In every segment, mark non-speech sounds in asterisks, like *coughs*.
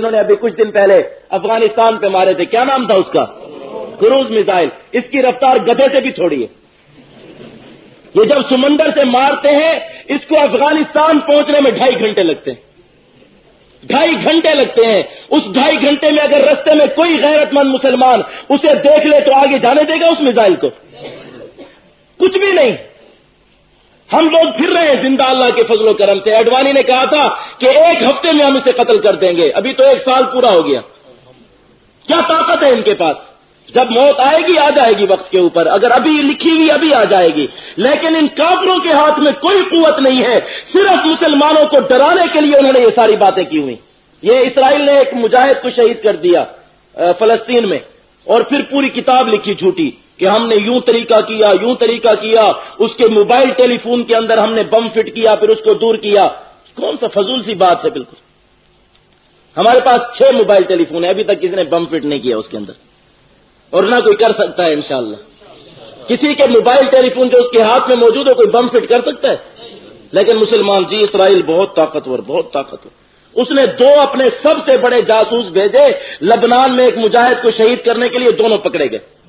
انہوں نے ابھی کچھ دن پہلے افغانستان پہ مارے تھے۔ کیا نام تھا اس کا؟ Cruise missile. اس کی رفتار گدے سے بھی تھوڑی ہے۔ یہ جب سمندر سے مارتے ہیں، اس کو افغانستان پہنچنے میں ڈھائی گھنٹے لگتے ہیں۔ ڈھائی گھنٹے لگتے ہیں۔ اس ڈھائی گھنٹے میں اگر رستے میں کوئی غیرت مند مسلمان اسے دیکھ لے تو آگے جانے دے گا اس میزائل کو۔ کچھ بھی نہیں۔ ہم لوگ پھر رہے ہیں زندہ اللہ کے فضل و کرم سے۔ اڈوانی نے کہا تھا کہ ایک ہفتے میں ہم اسے قتل کر دیں گے۔ ابھی تو ایک سال پورا ہو گیا۔ کیا طاقت ہے ان کے پاس؟ جب موت آئے گی، آ جائے گی وقت کے اوپر۔ اگر ابھی لکھی ہوئی، ابھی آ جائے گی۔ لیکن ان کافروں کے ہاتھ میں کوئی قوت نہیں ہے۔ صرف مسلمانوں کو ڈرانے کے لیے انہوں نے یہ ساری باتیں کی ہوئی۔ یہ اسرائیل نے ایک مجاہد کو شہید کر دیا فلسطین میں۔ اور پھر پوری کتاب لکھی جھوٹی۔ کہ ہم نے یوں طریقہ کیا، یوں طریقہ کیا، اس کے موبائل ٹیلی فون کے اندر ہم نے بم فٹ کیا، پھر اس کو دور کیا۔ کون سا فضول سی بات ہے بالکل۔ ہمارے پاس چھ موبائل ٹیلی فون ہے ابھی تک کسی نے بم فٹ نہیں کیا اس کے اندر۔ اور نہ کوئی کر سکتا ہے، انشاءاللہ۔ کسی کے موبائل ٹیلی فون جو اس کے ہاتھ میں موجود ہے کوئی بم فٹ کر سکتا ہے؟ لیکن مسلمان جی اسرائیل بہت طاقتور بہت طاقتور۔ اس نے دو اپنے سب سے بڑے جاسوس بھیجے، لبنان میں ایک مجاہد کو شہید کرنے کے لیے دونوں پکڑے گئے۔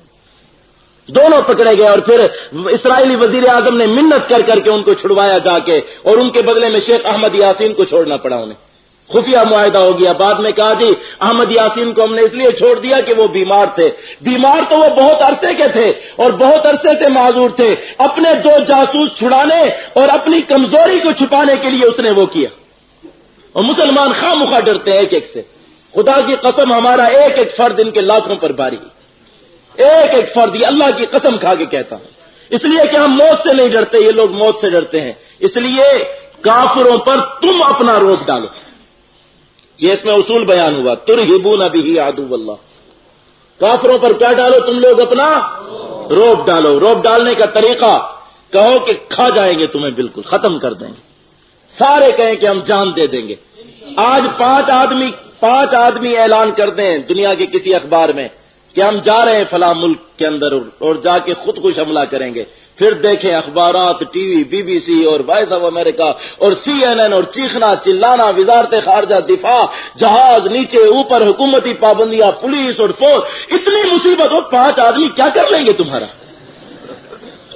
دونوں پکڑے گئے اور پھر اسرائیلی وزیر اعظم نے منت کر کر کے ان کو چھڑوایا جا کے اور ان کے بدلے میں شیخ احمد یاسین کو چھوڑنا پڑا انہیں۔ خفیہ معاہدہ ہو گیا۔ بعد میں کہا جی احمد یاسین کو ہم نے اس لیے چھوڑ دیا کہ وہ بیمار تھے۔ بیمار تو وہ بہت عرصے کے تھے اور بہت عرصے سے معذور تھے۔ اپنے دو جاسوس چھڑانے اور اپنی کمزوری کو چھپانے کے لیے اس نے وہ کیا۔ اور مسلمان خواہ مخواہ ڈرتے ہیں ایک ایک سے۔ خدا کی قسم، ہمارا ایک ایک فرد ان کے لاکھوں پر باری۔ ایک ایک فرد، یہ اللہ کی قسم کھا کے کہتا ہوں۔ اس لیے کہ ہم موت سے نہیں ڈرتے، یہ لوگ موت سے ڈرتے ہیں۔ اس لیے کافروں پر تم اپنا روک ڈالو۔ یہ اس میں اصول بیان ہوا۔ تر ہبو نہ بھی آدو اللہ۔ کافروں پر کیا ڈالو؟ تم لوگ اپنا روپ ڈالو۔ روپ ڈالنے کا طریقہ کہو کہ کھا جائیں گے تمہیں بالکل، ختم کر دیں گے۔ سارے کہیں کہ ہم جان دے دیں گے۔ آج پانچ آدمی پانچ آدمی اعلان کر دیں دنیا کے کسی اخبار میں۔ کہ ہم جا رہے ہیں فلاں ملک کے اندر اور جا کے خود کچھ حملہ کریں گے۔ پھر دیکھیں اخبارات، T V, B B C اور وائس آف امریکہ اور سی این این اور چیخنا، چلانا، وزارت خارجہ، دفاع، جہاز، نیچے، اوپر، حکومتی پابندیاں، پولیس اور فوج۔ اتنی مصیبت ہو پانچ آدمی کیا کر لیں گے تمہارا؟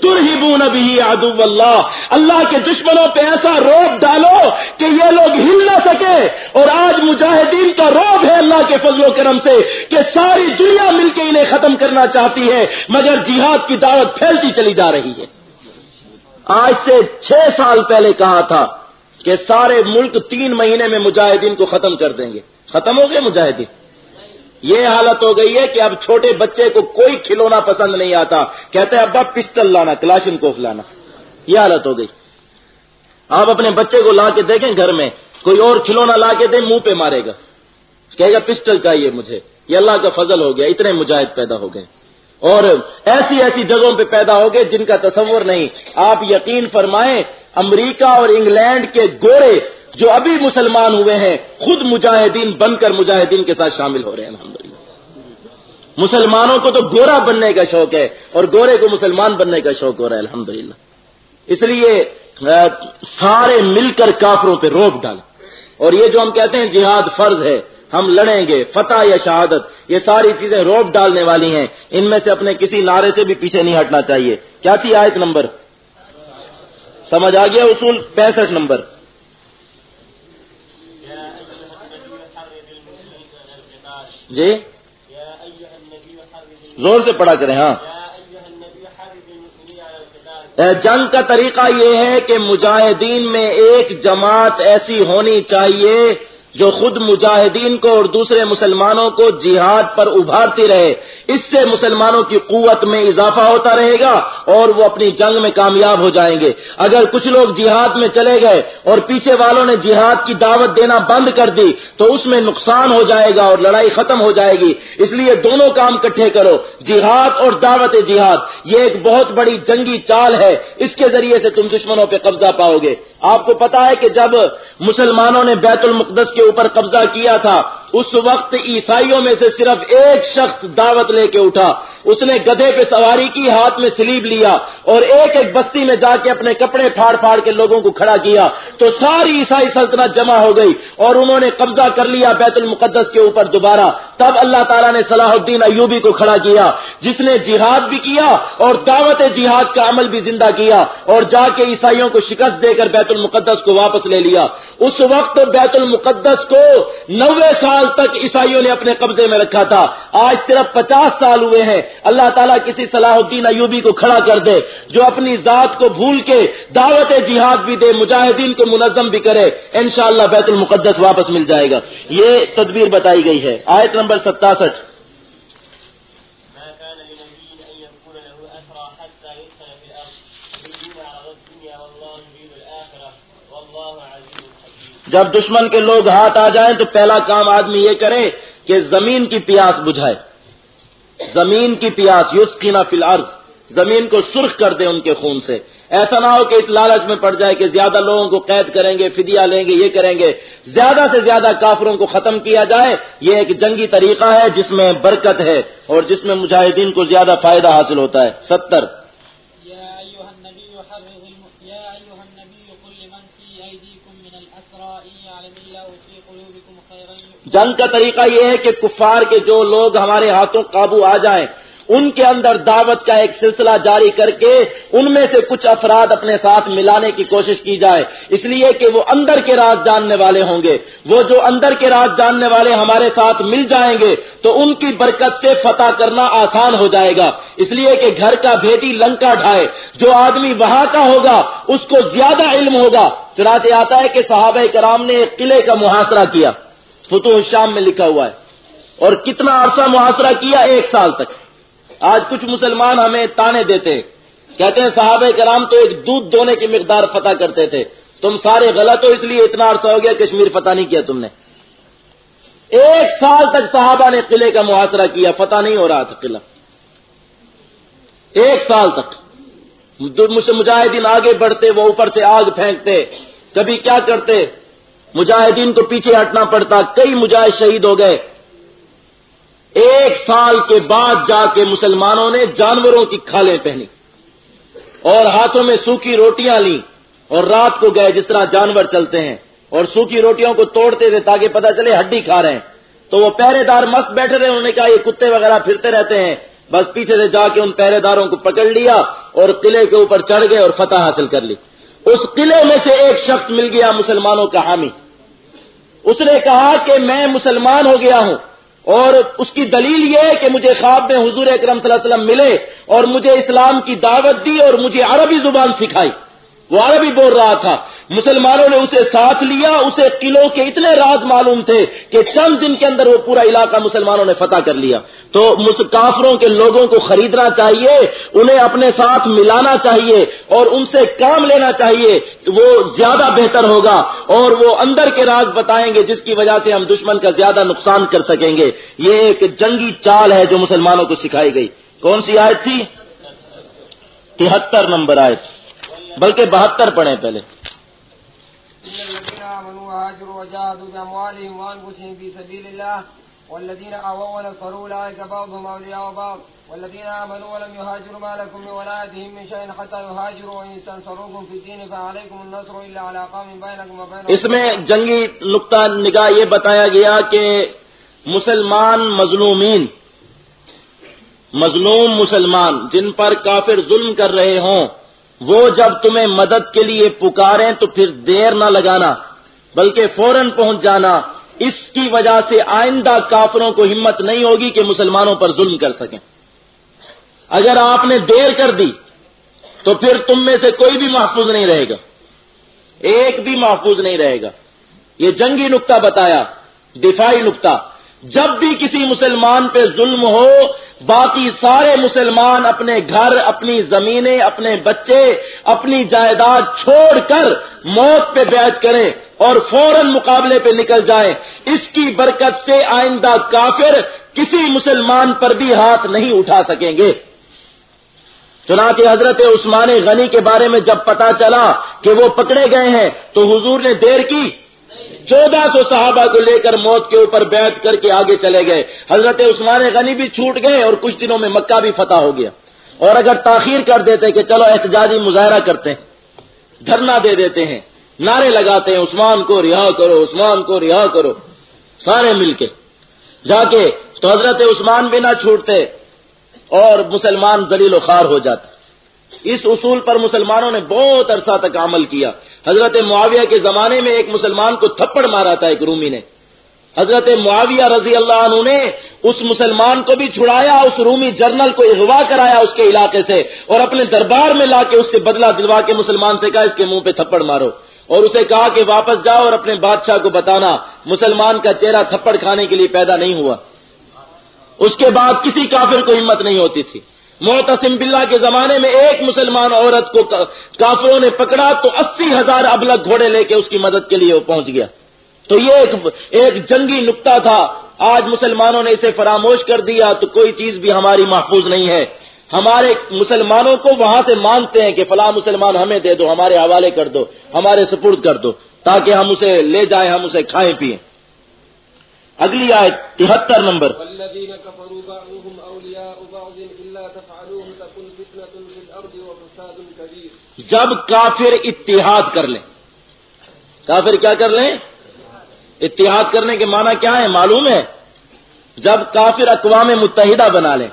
ترہبون بھی ادو اللہ۔ اللہ کے دشمنوں پہ ایسا روب ڈالو کہ یہ لوگ ہل نہ سکے۔ اور آج مجاہدین کا روب ہے اللہ کے فضل و کرم سے کہ ساری دنیا مل کے انہیں ختم کرنا چاہتی ہے، مگر جہاد کی دعوت پھیلتی چلی جا رہی ہے۔ آج سے چھ سال پہلے کہا تھا کہ سارے ملک تین مہینے میں مجاہدین کو ختم کر دیں گے۔ ختم ہو گئے مجاہدین۔ یہ حالت ہو گئی ہے کہ اب چھوٹے بچے کو کوئی کھلونا پسند نہیں آتا۔ کہتے ہیں، ابا پسٹل لانا، کلاشن کوف لانا۔ یہ حالت ہو گئی۔ آپ اپنے بچے کو لا کے دیکھیں گھر میں، کوئی اور کھلونا لا کے دیں، منہ پہ مارے گا۔ کہے گا پسٹل چاہیے مجھے۔ یہ اللہ کا فضل ہو گیا، اتنے مجاہد پیدا ہو گئے۔ اور ایسی ایسی جگہوں پہ پیدا ہو گئے جن کا تصور نہیں۔ آپ یقین فرمائیں، امریکہ اور انگلینڈ کے گورے جو ابھی مسلمان ہوئے ہیں، خود مجاہدین بن کر مجاہدین کے ساتھ شامل ہو رہے ہیں الحمد مسلمانوں کو تو گورا بننے کا شوق ہے اور گورے کو مسلمان بننے کا شوق ہو رہا ہے الحمد اس لیے سارے مل کر کافروں پہ روک ڈال اور یہ جو ہم کہتے ہیں جہاد فرض ہے، ہم لڑیں گے، فتح یا شہادت، یہ ساری چیزیں روپ ڈالنے والی ہیں۔ ان میں سے اپنے کسی نعرے سے بھی پیچھے نہیں ہٹنا چاہیے۔ کیا تھی آیت نمبر؟ سمجھ آ گیا اصول؟ پینسٹھ نمبر۔ جی؟ زور سے پڑھا کریں ہاں۔ جنگ کا طریقہ یہ ہے کہ مجاہدین میں ایک جماعت ایسی ہونی چاہیے جو خود مجاہدین کو اور دوسرے مسلمانوں کو جہاد پر ابھارتی رہے، اس سے مسلمانوں کی قوت میں اضافہ ہوتا رہے گا اور وہ اپنی جنگ میں کامیاب ہو جائیں گے۔ اگر کچھ لوگ جہاد میں چلے گئے اور پیچھے والوں نے جہاد کی دعوت دینا بند کر دی، تو اس میں نقصان ہو جائے گا اور لڑائی ختم ہو جائے گی۔ اس لیے دونوں کام کٹھے کرو۔ جہاد اور دعوت جہاد، یہ ایک بہت بڑی جنگی چال ہے۔ اس کے ذریعے سے تم دشمنوں پہ قبضہ پاؤ گے۔ آپ کو پتا ہے کہ جب مسلمانوں نے بیت المقدس کے اوپر قبضہ کیا تھا۔ اس وقت عیسائیوں میں سے صرف ایک شخص دعوت لے کے اٹھا۔ اس نے گدھے پہ سواری کی، ہاتھ میں سلیب لیا اور ایک ایک بستی میں جا کے اپنے کپڑے پھاڑ پھاڑ کے لوگوں کو کھڑا کیا۔ تو ساری عیسائی سلطنت جمع ہو گئی اور انہوں نے قبضہ کر لیا بیت المقدس کے اوپر دوبارہ۔ تب اللہ تعالیٰ نے صلاح الدین ایوبی کو کھڑا کیا، جس نے جہاد بھی کیا اور دعوت جہاد کا عمل بھی زندہ کیا اور جا کے عیسائیوں کو شکست دے کر بیت المقدس کو واپس لے لیا۔ اس وقت بیت المقدس کو نوے سال تک عیسائیوں نے اپنے قبضے میں رکھا تھا۔ آج صرف پچاس سال ہوئے ہیں۔ اللہ تعالیٰ کسی صلاح الدین ایوبی کو کھڑا کر دے، جو اپنی ذات کو بھول کے دعوت جہاد بھی دے، مجاہدین کو منظم بھی کرے، انشاءاللہ بیت المقدس واپس مل جائے گا۔ یہ تدبیر بتائی گئی ہے۔ آیت نمبر ستاسٹھ۔ جب دشمن کے لوگ ہاتھ آ جائیں تو پہلا کام آدمی یہ کرے کہ زمین کی پیاس بجھائے۔ زمین کی پیاس یوس کی فی الارض۔ زمین کو سرخ کر دے ان کے خون سے۔ ایسا نہ ہو کہ اس لالچ میں پڑ جائے کہ زیادہ لوگوں کو قید کریں گے، فدیہ لیں گے، یہ کریں گے۔ زیادہ سے زیادہ کافروں کو ختم کیا جائے، یہ ایک جنگی طریقہ ہے جس میں برکت ہے اور جس میں مجاہدین کو زیادہ فائدہ حاصل ہوتا ہے۔ ستر۔ جنگ کا طریقہ یہ ہے کہ کفار کے جو لوگ ہمارے ہاتھوں قابو آ جائیں، ان کے اندر دعوت کا ایک سلسلہ جاری کر کے ان میں سے کچھ افراد اپنے ساتھ ملانے کی کوشش کی جائے۔ اس لیے کہ وہ اندر کے راز جاننے والے ہوں گے۔ وہ جو اندر کے راز جاننے والے ہمارے ساتھ مل جائیں گے، تو ان کی برکت سے فتح کرنا آسان ہو جائے گا۔ اس لیے کہ گھر کا بھیٹی لنکا ڈھائے، جو آدمی وہاں کا ہوگا، اس کو زیادہ علم ہوگا۔ چراتے آتا ہے کہ صحابہ کرام نے ایک قلعے کا محاصرہ کیا۔ فتح شام میں لکھا ہوا ہے۔ اور کتنا عرصہ محاصرہ کیا ایک سال تک۔ آج کچھ مسلمان ہمیں تانے دیتے کہتے ہیں صحابہ کرام تو ایک دودھ دونے کی مقدار فتح کرتے تھے۔ تم سارے غلط ہو، اس لیے اتنا عرصہ ہو گیا، کشمیر فتح نہیں کیا تم نے۔ ایک سال تک صحابہ نے قلعے کا محاصرہ کیا، فتح نہیں ہو رہا تھا قلعہ۔ ایک سال تک۔ مجاہدین آگے بڑھتے، وہ اوپر سے آگ پھینکتے، کبھی کیا کرتے؟ مجاہدین کو پیچھے ہٹنا پڑتا، کئی مجاہد شہید ہو گئے۔ ایک سال کے بعد جا کے مسلمانوں نے جانوروں کی کھالیں پہنی۔ اور ہاتھوں میں سوکھی روٹیاں لی اور رات کو گئے جس طرح جانور چلتے ہیں۔ اور سوکھی روٹیوں کو توڑتے تھے تاکہ پتہ چلے ہڈی کھا رہے ہیں۔ تو وہ پہرے دار مست بیٹھے تھے، انہوں نے کہا، یہ کتے وغیرہ پھرتے رہتے ہیں۔ بس پیچھے سے جا کے ان پہرے داروں کو پکڑ لیا اور قلعے کے اوپر چڑھ گئے اور فتح حاصل کر لی۔ اس قلعے میں سے ایک شخص مل گیا مسلمانوں کا حامی۔ اس نے کہا کہ میں مسلمان ہو گیا ہوں اور اس کی دلیل یہ ہے کہ مجھے خواب میں حضور اکرم صلی اللہ علیہ وسلم ملے اور مجھے اسلام کی دعوت دی اور مجھے عربی زبان سکھائی۔ وہ عربی بول رہا تھا۔ مسلمانوں نے اسے ساتھ لیا، اسے قلعوں کے اتنے راز معلوم تھے کہ چند دن کے اندر وہ پورا علاقہ مسلمانوں نے فتح کر لیا۔ تو کافروں کے لوگوں کو خریدنا چاہیے، انہیں اپنے ساتھ ملانا چاہیے اور ان سے کام لینا چاہیے، وہ زیادہ بہتر ہوگا۔ اور وہ اندر کے راز بتائیں گے، جس کی وجہ سے ہم دشمن کا زیادہ نقصان کر سکیں گے۔ یہ ایک جنگی چال ہے جو مسلمانوں کو سکھائی گئی۔ کون سی آیت تھی؟ تہتر نمبر آیت۔ بلکہ بہتر پڑھیں پہلے۔ والذين آووا ونصروا أولئك بعضهم أولياء بعض والذين آمنوا ولم يهاجروا ما لكم من ولايتهم من شيء حتى يهاجروا وإن تنصروكم في الدين فعليكم النصر إلا على قوم بينكم وبينهم اس میں جنگی نقطہ نگاہ یہ بتایا گیا کہ مسلمان مظلومین مظلوم مسلمان جن پر کافر ظلم کر رہے ہوں وہ جب تمہیں مدد کے لیے پکاریں تو پھر دیر نہ لگانا، بلکہ فوراً پہنچ جانا۔ اس کی وجہ سے آئندہ کافروں کو ہمت نہیں ہوگی کہ مسلمانوں پر ظلم کر سکیں۔ اگر آپ نے دیر کر دی، تو پھر تم میں سے کوئی بھی محفوظ نہیں رہے گا۔ ایک بھی محفوظ نہیں رہے گا۔ یہ جنگی نقطہ بتایا، دفاعی نقطہ۔ جب بھی کسی مسلمان پہ ظلم ہو باقی سارے مسلمان اپنے گھر، اپنی زمینیں، اپنے بچے، اپنی جائیداد چھوڑ کر موت پہ بیعت کریں اور فوراً مقابلے پہ نکل جائیں۔ اس کی برکت سے آئندہ کافر کسی مسلمان پر بھی ہاتھ نہیں اٹھا سکیں گے۔ چنانچہ حضرت عثمان غنی کے بارے میں جب پتا چلا کہ وہ پکڑے گئے ہیں تو حضور نے دیر کی۔ چودہ سو صحابہ کو لے کر موت کے اوپر بیٹھ کر کے آگے چلے گئے۔ حضرت عثمان غنی بھی چھوٹ گئے اور کچھ دنوں میں مکہ بھی فتح ہو گیا۔ اور اگر تاخیر کر دیتے کہ چلو احتجاجی مظاہرہ کرتے ہیں، دھرنا دے دیتے ہیں، نعرے لگاتے ہیں، عثمان کو رہا کرو، عثمان کو رہا کرو، سارے مل کے۔ جا کے تو حضرت عثمان بھی نہ چھوٹتے اور مسلمان ذلیل و خار ہو جاتے۔ اس اصول پر مسلمانوں نے بہت عرصہ تک عمل کیا۔ حضرت معاویہ کے زمانے میں ایک مسلمان کو تھپڑ مارا تھا، ایک رومی نے۔ حضرت معاویہ رضی اللہ عنہ نے اس مسلمان کو بھی چھڑایا، اس رومی جرنل کو اغوا کرایا اس کے علاقے سے اور اپنے دربار میں لا کے اس سے بدلہ دلوا کے مسلمان سے کہا، اس کے منہ پہ تھپڑ مارو۔ اور اسے کہا کہ واپس جاؤ اور اپنے بادشاہ کو بتانا، مسلمان کا چہرہ تھپڑ کھانے کے لیے پیدا نہیں ہوا۔ اس کے بعد کسی کافر کو ہمت نہیں ہوتی تھی۔ محتسم بلّہ کے زمانے میں ایک مسلمان عورت کو کافروں نے پکڑا تو اسی ہزار ابلک گھوڑے لے کے اس کی مدد کے لیے وہ پہنچ گیا۔ تو یہ ایک ایک جنگی نقطہ تھا۔ آج مسلمانوں نے اسے فراموش کر دیا تو کوئی چیز بھی ہماری محفوظ نہیں ہے۔ ہمارے مسلمانوں کو وہاں سے مانتے ہیں کہ فلاں مسلمان ہمیں دے دو، ہمارے حوالے کر دو، ہمارے سپرد کر دو، تاکہ ہم اسے لے جائیں، ہم اسے کھائیں پیئیں اگلی آئے تہتر نمبر۔ جب کافر اتحاد کر لیں۔ کافر کیا کر لیں؟ اتحاد کرنے کے معنی کیا ہے؟ معلوم ہے۔ جب کافر اقوام متحدہ بنا لیں،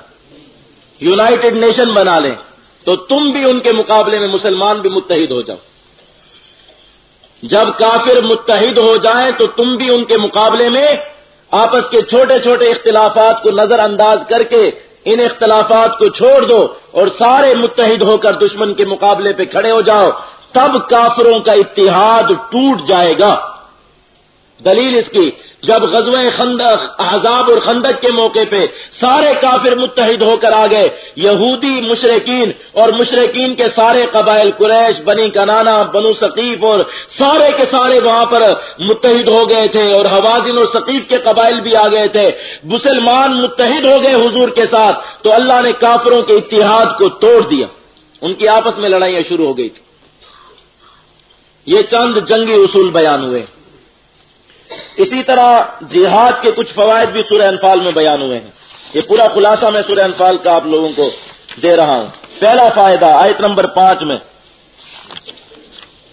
یونائٹڈ نیشن بنا لیں، تو تم بھی ان کے مقابلے میں مسلمان بھی متحد ہو جاؤ۔ جب کافر متحد ہو جائیں، تو تم بھی ان کے مقابلے میں آپس کے چھوٹے چھوٹے اختلافات کو نظر انداز کر کے ان اختلافات کو چھوڑ دو اور سارے متحد ہو کر دشمن کے مقابلے پہ کھڑے ہو جاؤ، تب کافروں کا اتحاد ٹوٹ جائے گا۔ دلیل اس کی، جب غزوہ خندق، احزاب اور خندق کے موقع پہ سارے کافر متحد ہو کر آ گئے، یہودی مشرقین اور مشرقین کے سارے قبائل، قریش، بنی کنانا، بنو ثقیف اور سارے کے سارے وہاں پر متحد ہو گئے تھے اور حوادن اور ثقیف کے قبائل بھی آ گئے تھے۔ مسلمان متحد ہو گئے حضور کے ساتھ، تو اللہ نے کافروں کے اتحاد کو توڑ دیا۔ ان کی آپس میں لڑائیاں شروع ہو گئی تھی یہ چند جنگی اصول بیان ہوئے۔ اسی طرح جہاد کے کچھ فوائد بھی سورہ انفال میں بیان ہوئے ہیں۔ یہ پورا خلاصہ میں سورہ انفال کا آپ لوگوں کو دے رہا ہوں۔ پہلا فائدہ، آیت نمبر پانچ میں۔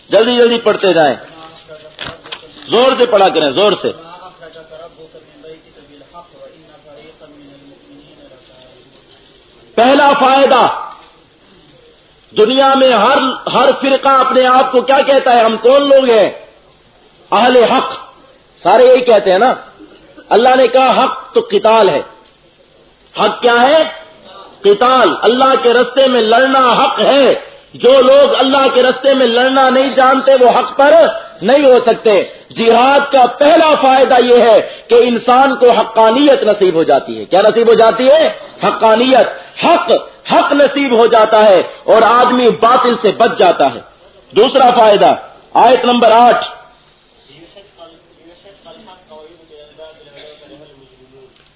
جلدی جلدی پڑھتے جائیں۔ زور سے پڑھا کریں، زور سے۔ پہلا فائدہ، دنیا میں ہر ہر فرقہ اپنے آپ کو کیا کہتا ہے؟ ہم کون لوگ ہیں؟ اہل حق۔ سارے یہی کہتے ہیں نا، اللہ نے کہا حق تو قتال ہے۔ حق کیا ہے؟ قتال۔ اللہ کے رستے میں لڑنا حق ہے۔ جو لوگ اللہ کے رستے میں لڑنا نہیں جانتے، وہ حق پر نہیں ہو سکتے۔ جہاد کا پہلا فائدہ یہ ہے کہ انسان کو حقانیت نصیب ہو جاتی ہے۔ کیا نصیب ہو جاتی ہے؟ حقانیت۔ حق حق نصیب ہو جاتا ہے اور آدمی باطل سے بچ جاتا ہے۔ دوسرا فائدہ، آیت نمبر آٹھ۔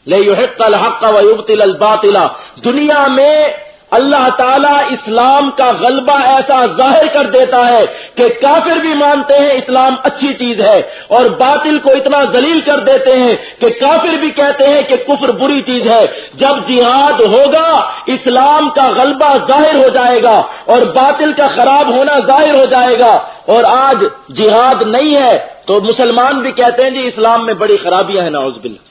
لے الحق و یبتل الباطلا دنیا میں اللہ تعالیٰ اسلام کا غلبہ ایسا ظاہر کر دیتا ہے کہ کافر بھی مانتے ہیں اسلام اچھی چیز ہے اور باطل کو اتنا ذلیل کر دیتے ہیں کہ کافر بھی کہتے ہیں کہ کفر بری چیز ہے۔ جب جہاد ہوگا، اسلام کا غلبہ ظاہر ہو جائے گا اور باطل کا خراب ہونا ظاہر ہو جائے گا۔ اور آج جہاد نہیں ہے تو مسلمان بھی کہتے ہیں جی اسلام میں بڑی خرابیاں ہیں ناؤز باللہ۔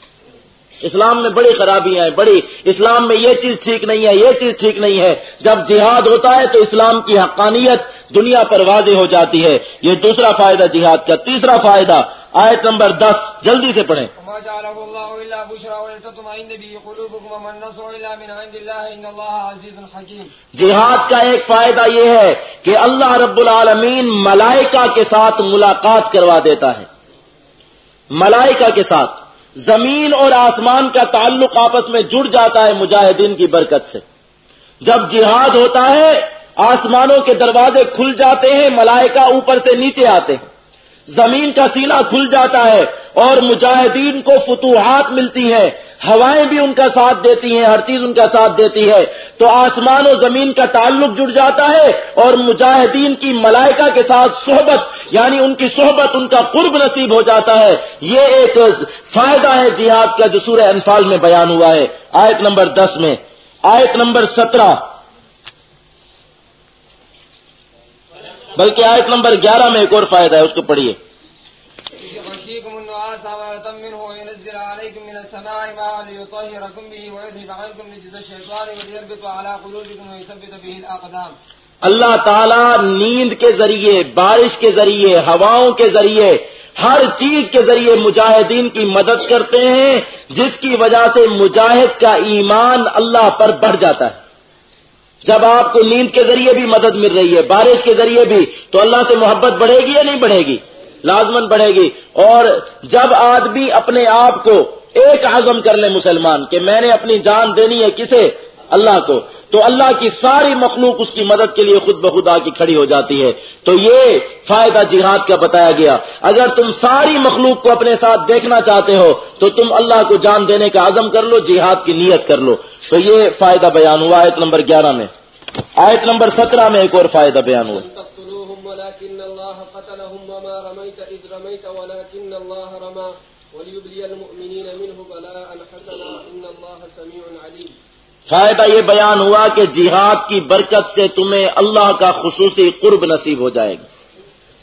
اسلام میں بڑی خرابیاں ہیں بڑی۔ اسلام میں یہ چیز ٹھیک نہیں ہے یہ چیز ٹھیک نہیں ہے۔ جب جہاد ہوتا ہے تو اسلام کی حقانیت دنیا پر واضح ہو جاتی ہے۔ یہ دوسرا فائدہ جہاد کا۔ تیسرا فائدہ آیت نمبر دس۔ جلدی سے پڑھیں۔ جہاد کا ایک فائدہ یہ ہے کہ اللہ رب العالمین ملائکہ کے ساتھ ملاقات کروا دیتا ہے۔ ملائکہ کے ساتھ۔ زمین اور آسمان کا تعلق آپس میں جڑ جاتا ہے مجاہدین کی برکت سے۔ جب جہاد ہوتا ہے، آسمانوں کے دروازے کھل جاتے ہیں، ملائکہ اوپر سے نیچے آتے ہیں۔ زمین کا سینہ کھل جاتا ہے اور مجاہدین کو فتوحات ملتی ہیں، ہوائیں بھی ان کا ساتھ دیتی ہیں، ہر چیز ان کا ساتھ دیتی ہے۔ تو آسمان و زمین کا تعلق جڑ جاتا ہے اور مجاہدین کی ملائکہ کے ساتھ صحبت یعنی ان کی صحبت ان کا قرب نصیب ہو جاتا ہے۔ یہ ایک فائدہ ہے جہاد کا جو سورہ انفال میں بیان ہوا ہے۔ آیت نمبر دس میں۔ آیت نمبر سترہ۔ بلکہ آیت نمبر گیارہ میں ایک اور فائدہ ہے اس کو پڑھیے۔ اللہ تعالیٰ نیند کے ذریعے بارش کے ذریعے ہواؤں کے ذریعے ہر چیز کے ذریعے مجاہدین کی مدد کرتے ہیں جس کی وجہ سے مجاہد کا ایمان اللہ پر بڑھ جاتا ہے۔ جب آپ کو نیند کے ذریعے بھی مدد مل رہی ہے، بارش کے ذریعے بھی، تو اللہ سے محبت بڑھے گی یا نہیں بڑھے گی؟ لازمن بڑھے گی۔ اور جب آدمی اپنے آپ کو ایک عزم کر لے مسلمان، کہ میں نے اپنی جان دینی ہے کسے؟ اللہ کو۔ تو اللہ کی ساری مخلوق اس کی مدد کے لیے خود بخود آ کی کھڑی ہو جاتی ہے تو یہ فائدہ جہاد کا بتایا گیا۔ اگر تم ساری مخلوق کو اپنے ساتھ دیکھنا چاہتے ہو، تو تم اللہ کو جان دینے کا عزم کر لو، جہاد کی نیت کر لو۔ تو یہ فائدہ بیان ہوا آیت نمبر گیارہ میں۔ آیت نمبر سترہ میں ایک اور فائدہ بیان ہوا۔ ولكن الله قتلهم وما رميت إذ رميت ولكن الله رمى وليبلي المؤمنين منه بلاء حسنا إن الله سميع عليم۔ فائدہ یہ بیان ہوا کہ جہاد کی برکت سے تمہیں اللہ کا خصوصی قرب نصیب ہو جائے گا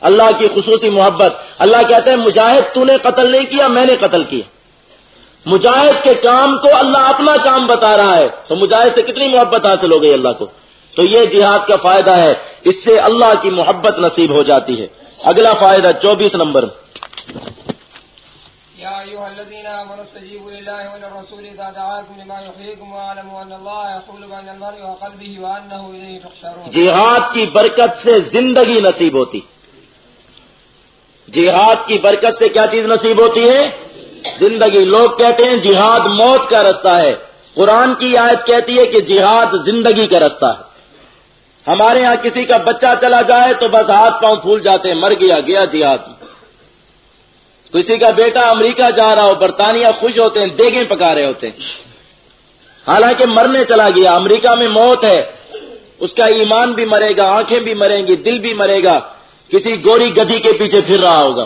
اللہ کی خصوصی محبت۔ اللہ کہتے ہیں، مجاہد تو نے قتل نہیں کیا، میں نے قتل کیا۔ مجاہد کے کام کو اللہ اپنا کام بتا رہا ہے۔ تو مجاہد سے کتنی محبت حاصل ہو گئی اللہ کو؟ تو یہ جہاد کا فائدہ ہے۔ اس سے اللہ کی محبت نصیب ہو جاتی ہے۔ اگلا فائدہ، چوبیس نمبر۔ يا أيها الذين آمنوا استجيبوا لله وللرسول إذا دعاكم لما يحييكم واعلموا أن الله يحول بين المرء وقلبه وأنه إليه تحشرون. جہاد کی برکت سے زندگی نصیب ہوتی۔ جہاد کی برکت سے کیا چیز نصیب ہوتی ہے؟ زندگی۔ لوگ کہتے ہیں جہاد موت کا رستہ ہے۔ قرآن کی آیت کہتی ہے کہ جہاد زندگی کا رستہ ہے۔ ہمارے ہاں کسی کا بچہ چلا جائے تو بس ہاتھ پاؤں پھول جاتے ہیں۔ مر گیا گیا جہاد۔ میں کسی کا بیٹا امریکہ جا رہا ہو، برطانیہ خوش ہوتے ہیں، دیگیں پکا رہے ہوتے ہیں۔ حالانکہ مرنے چلا گیا، امریکہ میں موت ہے۔ اس کا ایمان بھی مرے گا، آنکھیں بھی مریں گی، دل بھی مرے گا۔ کسی گوری گدی کے پیچھے پھر رہا ہوگا۔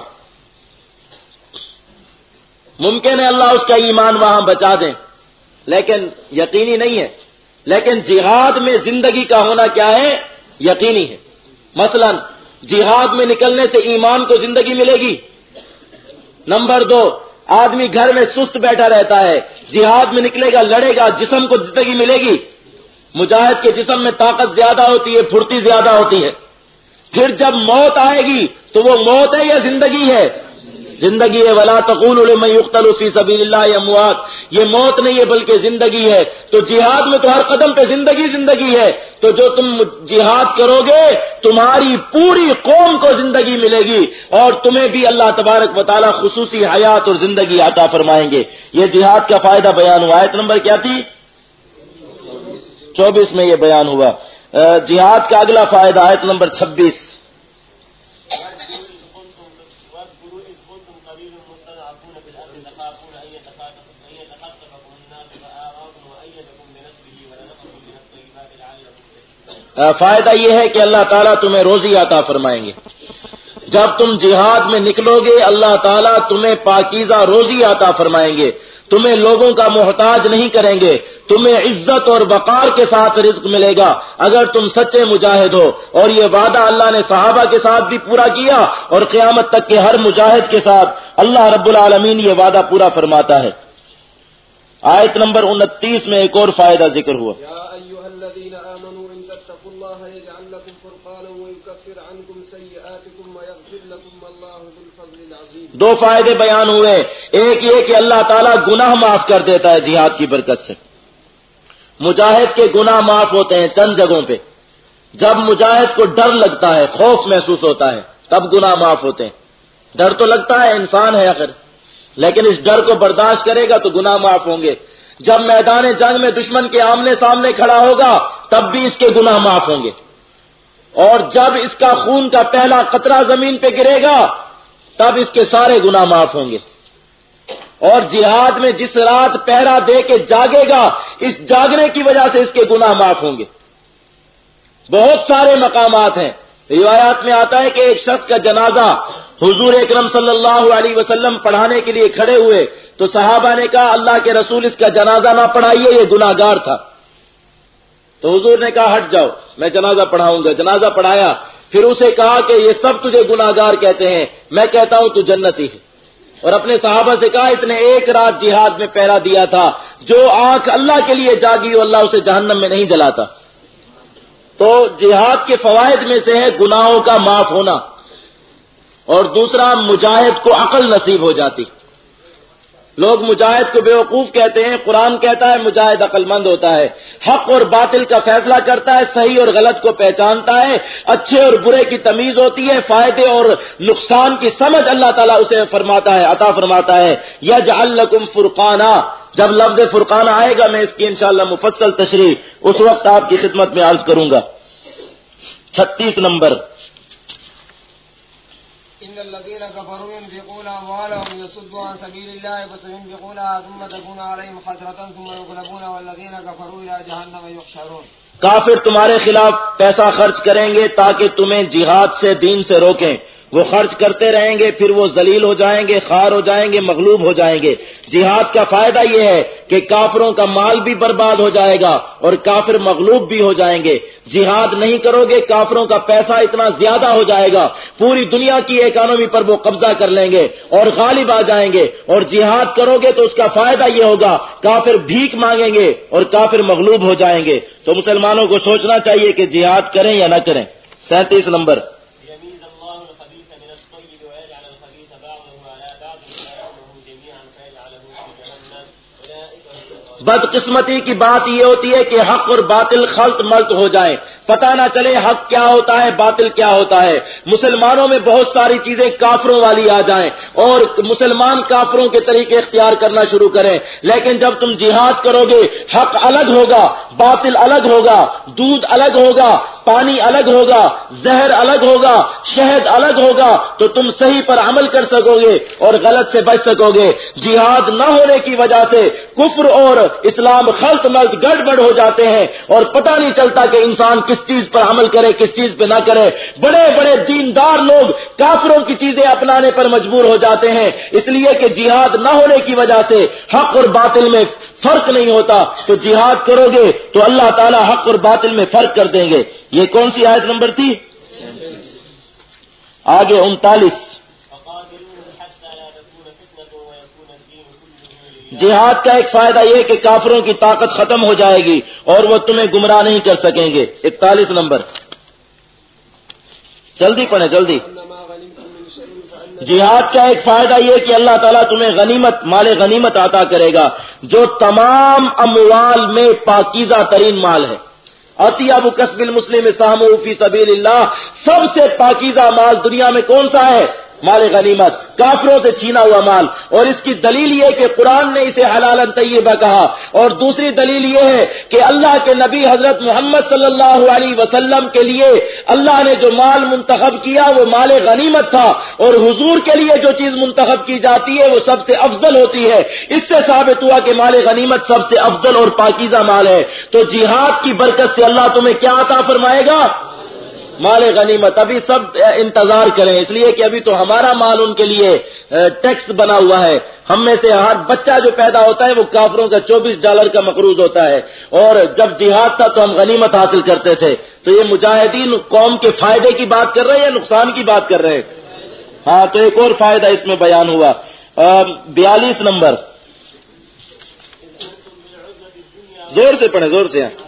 ممکن ہے اللہ اس کا ایمان وہاں بچا دیں لیکن یقینی نہیں ہے۔ لیکن جہاد میں زندگی کا ہونا کیا ہے؟ یقینی ہے۔ مثلا، جہاد میں نکلنے سے ایمان کو زندگی ملے گی۔ نمبر دو، آدمی گھر میں سست بیٹھا رہتا ہے۔ جہاد میں نکلے گا، لڑے گا، جسم کو زندگی ملے گی۔ مجاہد کے جسم میں طاقت زیادہ ہوتی ہے، پھرتی زیادہ ہوتی ہے۔ پھر جب موت آئے گی تو وہ موت ہے یا زندگی ہے؟ زندگی ہے، ولا تقول میں یختل فی سبیل اللہ یا موات یہ موت نہیں ہے، بلکہ زندگی ہے۔ تو جہاد میں تو ہر قدم پہ زندگی زندگی ہے۔ تو جو تم جہاد کرو گے، تمہاری پوری قوم کو زندگی ملے گی۔ اور تمہیں بھی اللہ تبارک تعالی خصوصی حیات اور زندگی عطا فرمائیں گے۔ یہ جہاد کا فائدہ بیان ہوا۔ آیت نمبر کیا تھی؟ چوبیس میں یہ بیان ہوا۔ جہاد کا اگلا فائدہ آیت نمبر چھبیس۔ فائدہ یہ ہے کہ اللہ تعالیٰ تمہیں روزی عطا فرمائیں گے۔ جب تم جہاد میں نکلو گے، اللہ تعالیٰ تمہیں پاکیزہ روزی عطا فرمائیں گے۔ تمہیں لوگوں کا محتاج نہیں کریں گے۔ تمہیں عزت اور وقار کے ساتھ رزق ملے گا۔ اگر تم سچے مجاہد ہو، اور یہ وعدہ اللہ نے صحابہ کے ساتھ بھی پورا کیا، اور قیامت تک کے ہر مجاہد کے ساتھ اللہ رب العالمین یہ وعدہ پورا فرماتا ہے۔ آیت نمبر انتیس میں ایک اور فائدہ ذکر ہوا۔ دو فائدے بیان ہوئے۔ ایک یہ کہ اللہ تعالیٰ گناہ معاف کر دیتا ہے جہاد کی برکت سے۔ مجاہد کے گناہ معاف ہوتے ہیں چند جگہوں پہ۔ جب مجاہد کو ڈر لگتا ہے، خوف محسوس ہوتا ہے، تب گناہ معاف ہوتے ہیں۔ ڈر تو لگتا ہے، انسان ہے اگر لیکن اس ڈر کو برداشت کرے گا تو گناہ معاف ہوں گے۔ جب میدان جنگ میں دشمن کے آمنے سامنے کھڑا ہوگا، تب بھی اس کے گناہ معاف ہوں گے۔ اور جب اس کا خون کا پہلا قطرہ زمین پہ گرے گا تب اس کے سارے گناہ معاف ہوں گے۔ اور جہاد میں جس رات پہرا دے کے جاگے گا، اس جاگنے کی وجہ سے اس کے گناہ معاف ہوں گے۔ بہت سارے مقامات ہیں۔ روایات میں آتا ہے کہ ایک شخص کا جنازہ حضور اکرم صلی اللہ علیہ وسلم پڑھانے کے لیے کھڑے ہوئے، تو صحابہ نے کہا، اللہ کے رسول اس کا جنازہ نہ پڑھائیے، یہ گناگار تھا۔ تو حضور نے کہا، ہٹ جاؤ، میں جنازہ پڑھاؤں گا۔ جنازہ پڑھایا پھر اسے کہا کہ یہ سب تجھے گناگار کہتے ہیں، میں کہتا ہوں تو جنتی ہے۔ اور اپنے صحابہ سے کہا، اس نے ایک رات جہاد میں پہرا دیا تھا، جو آنکھ اللہ کے لیے جاگی اللہ اسے جہنم میں نہیں جلاتا۔ تو جہاد کے فوائد میں سے ہے گناہوں کا معاف ہونا، اور دوسرا، مجاہد کو عقل نصیب ہو جاتی۔ لوگ مجاہد کو بیوقوف کہتے ہیں، قرآن کہتا ہے مجاہد عقل مند ہوتا ہے۔ حق اور باطل کا فیصلہ کرتا ہے، صحیح اور غلط کو پہچانتا ہے۔ اچھے اور برے کی تمیز ہوتی ہے، فائدے اور نقصان کی سمجھ اللہ تعالیٰ اسے فرماتا ہے، عطا فرماتا ہے۔ یج الکم فرقانہ جب لفظ فرقانہ آئے گا، میں اس کی انشاءاللہ مفصل تشریح اس وقت آپ کی خدمت میں عرض کروں گا۔ چھتیس نمبر۔ ان الذين كفروا ينفقون اموالهم ليصدوا عن سبيل الله فسينفقونها ثم تكون عليهم حسرة ثم يغلبون والذين كفروا الى جهنم يحشرون. کافر تمہارے خلاف پیسہ خرچ کریں گے تاکہ تمہیں جہاد سے دین سے روکیں۔ وہ خرچ کرتے رہیں گے، پھر وہ ذلیل ہو جائیں گے، خار ہو جائیں گے، مغلوب ہو جائیں گے۔ جہاد کا فائدہ یہ ہے کہ کافروں کا مال بھی برباد ہو جائے گا اور کافر مغلوب بھی ہو جائیں گے۔ جہاد نہیں کرو گے، کافروں کا پیسہ اتنا زیادہ ہو جائے گا۔ پوری دنیا کی اکانومی پر وہ قبضہ کر لیں گے اور غالب آ جائیں گے۔ اور جہاد کرو گے تو اس کا فائدہ یہ ہوگا، کافر بھیک مانگیں گے اور کافر مغلوب ہو جائیں گے۔ تو مسلمانوں کو سوچنا چاہیے کہ جہاد کریں یا نہ کریں۔ سینتیس نمبر۔ بدقسمتی کی بات یہ ہوتی ہے کہ حق اور باطل خلط ملت ہو جائیں۔ پتہ نہ چلے حق کیا ہوتا ہے، باطل کیا ہوتا ہے۔ مسلمانوں میں بہت ساری چیزیں کافروں والی آ جائیں اور مسلمان کافروں کے طریقے اختیار کرنا شروع کریں۔ لیکن جب تم جہاد کرو گے، حق الگ ہوگا، باطل الگ ہوگا، دودھ الگ ہوگا، پانی الگ ہوگا، زہر الگ ہوگا، شہد الگ ہوگا، تو تم صحیح پر عمل کر سکو گے اور غلط سے بچ سکو گے۔ جہاد نہ ہونے کی وجہ سے کفر اور اسلام خلط ملت گڑبڑ ہو جاتے ہیں اور پتہ نہیں چلتا کہ انسان کس کس چیز پر عمل کرے، کس چیز پہ نہ کرے۔ بڑے بڑے دیندار لوگ کافروں کی چیزیں اپنانے پر مجبور ہو جاتے ہیں۔ اس لیے کہ جہاد نہ ہونے کی وجہ سے حق اور باطل میں فرق نہیں ہوتا۔ تو جہاد کرو گے تو اللہ تعالیٰ حق اور باطل میں فرق کر دیں گے۔ یہ کون سی آیت نمبر تھی؟ آگے انتالیس۔ جہاد کا ایک فائدہ یہ کہ کافروں کی طاقت ختم ہو جائے گی اور وہ تمہیں گمراہ نہیں کر سکیں گے۔ اکتالیس نمبر۔ جلدی پڑھیں، جلدی۔ جہاد کا ایک فائدہ یہ کہ اللہ تعالیٰ تمہیں غنیمت، مال غنیمت عطا کرے گا، جو تمام اموال میں پاکیزہ ترین مال ہے۔ عطی ابو قصب المسلم سام فی سبیل اللہ، سب سے پاکیزہ مال دنیا میں کون سا ہے؟ مال غنیمت، کافروں سے چھینا ہوا مال، اور اس کی دلیل یہ کہ قرآن نے اسے حلال طیبہ کہا۔ اور دوسری دلیل یہ ہے کہ اللہ کے نبی حضرت محمد صلی اللہ علیہ وسلم کے لیے اللہ نے جو مال منتخب کیا، وہ مال غنیمت تھا۔ اور حضور کے لیے جو چیز منتخب کی جاتی ہے، وہ سب سے افضل ہوتی ہے۔ اس سے ثابت ہوا کہ مال غنیمت سب سے افضل اور پاکیزہ مال ہے۔ تو جہاد کی برکت سے اللہ تمہیں کیا عطا فرمائے گا؟ مال غنیمت، ابھی سب انتظار کریں۔ اس لیے کہ ابھی تو ہمارا مال ان کے لیے ٹیکس بنا ہوا ہے۔ ہم میں سے ہر بچہ جو پیدا ہوتا ہے، وہ کافروں کا چوبیس ڈالر کا مقروض ہوتا ہے۔ اور جب جہاد تھا تو ہم غنیمت حاصل کرتے تھے۔ تو یہ مجاہدین قوم کے فائدے کی بات کر رہے ہیں یا نقصان کی بات کر رہے ہیں؟ ہاں تو ایک اور فائدہ اس میں بیان ہوا۔ بیالیس نمبر۔ زور سے پڑھیں، زور سے۔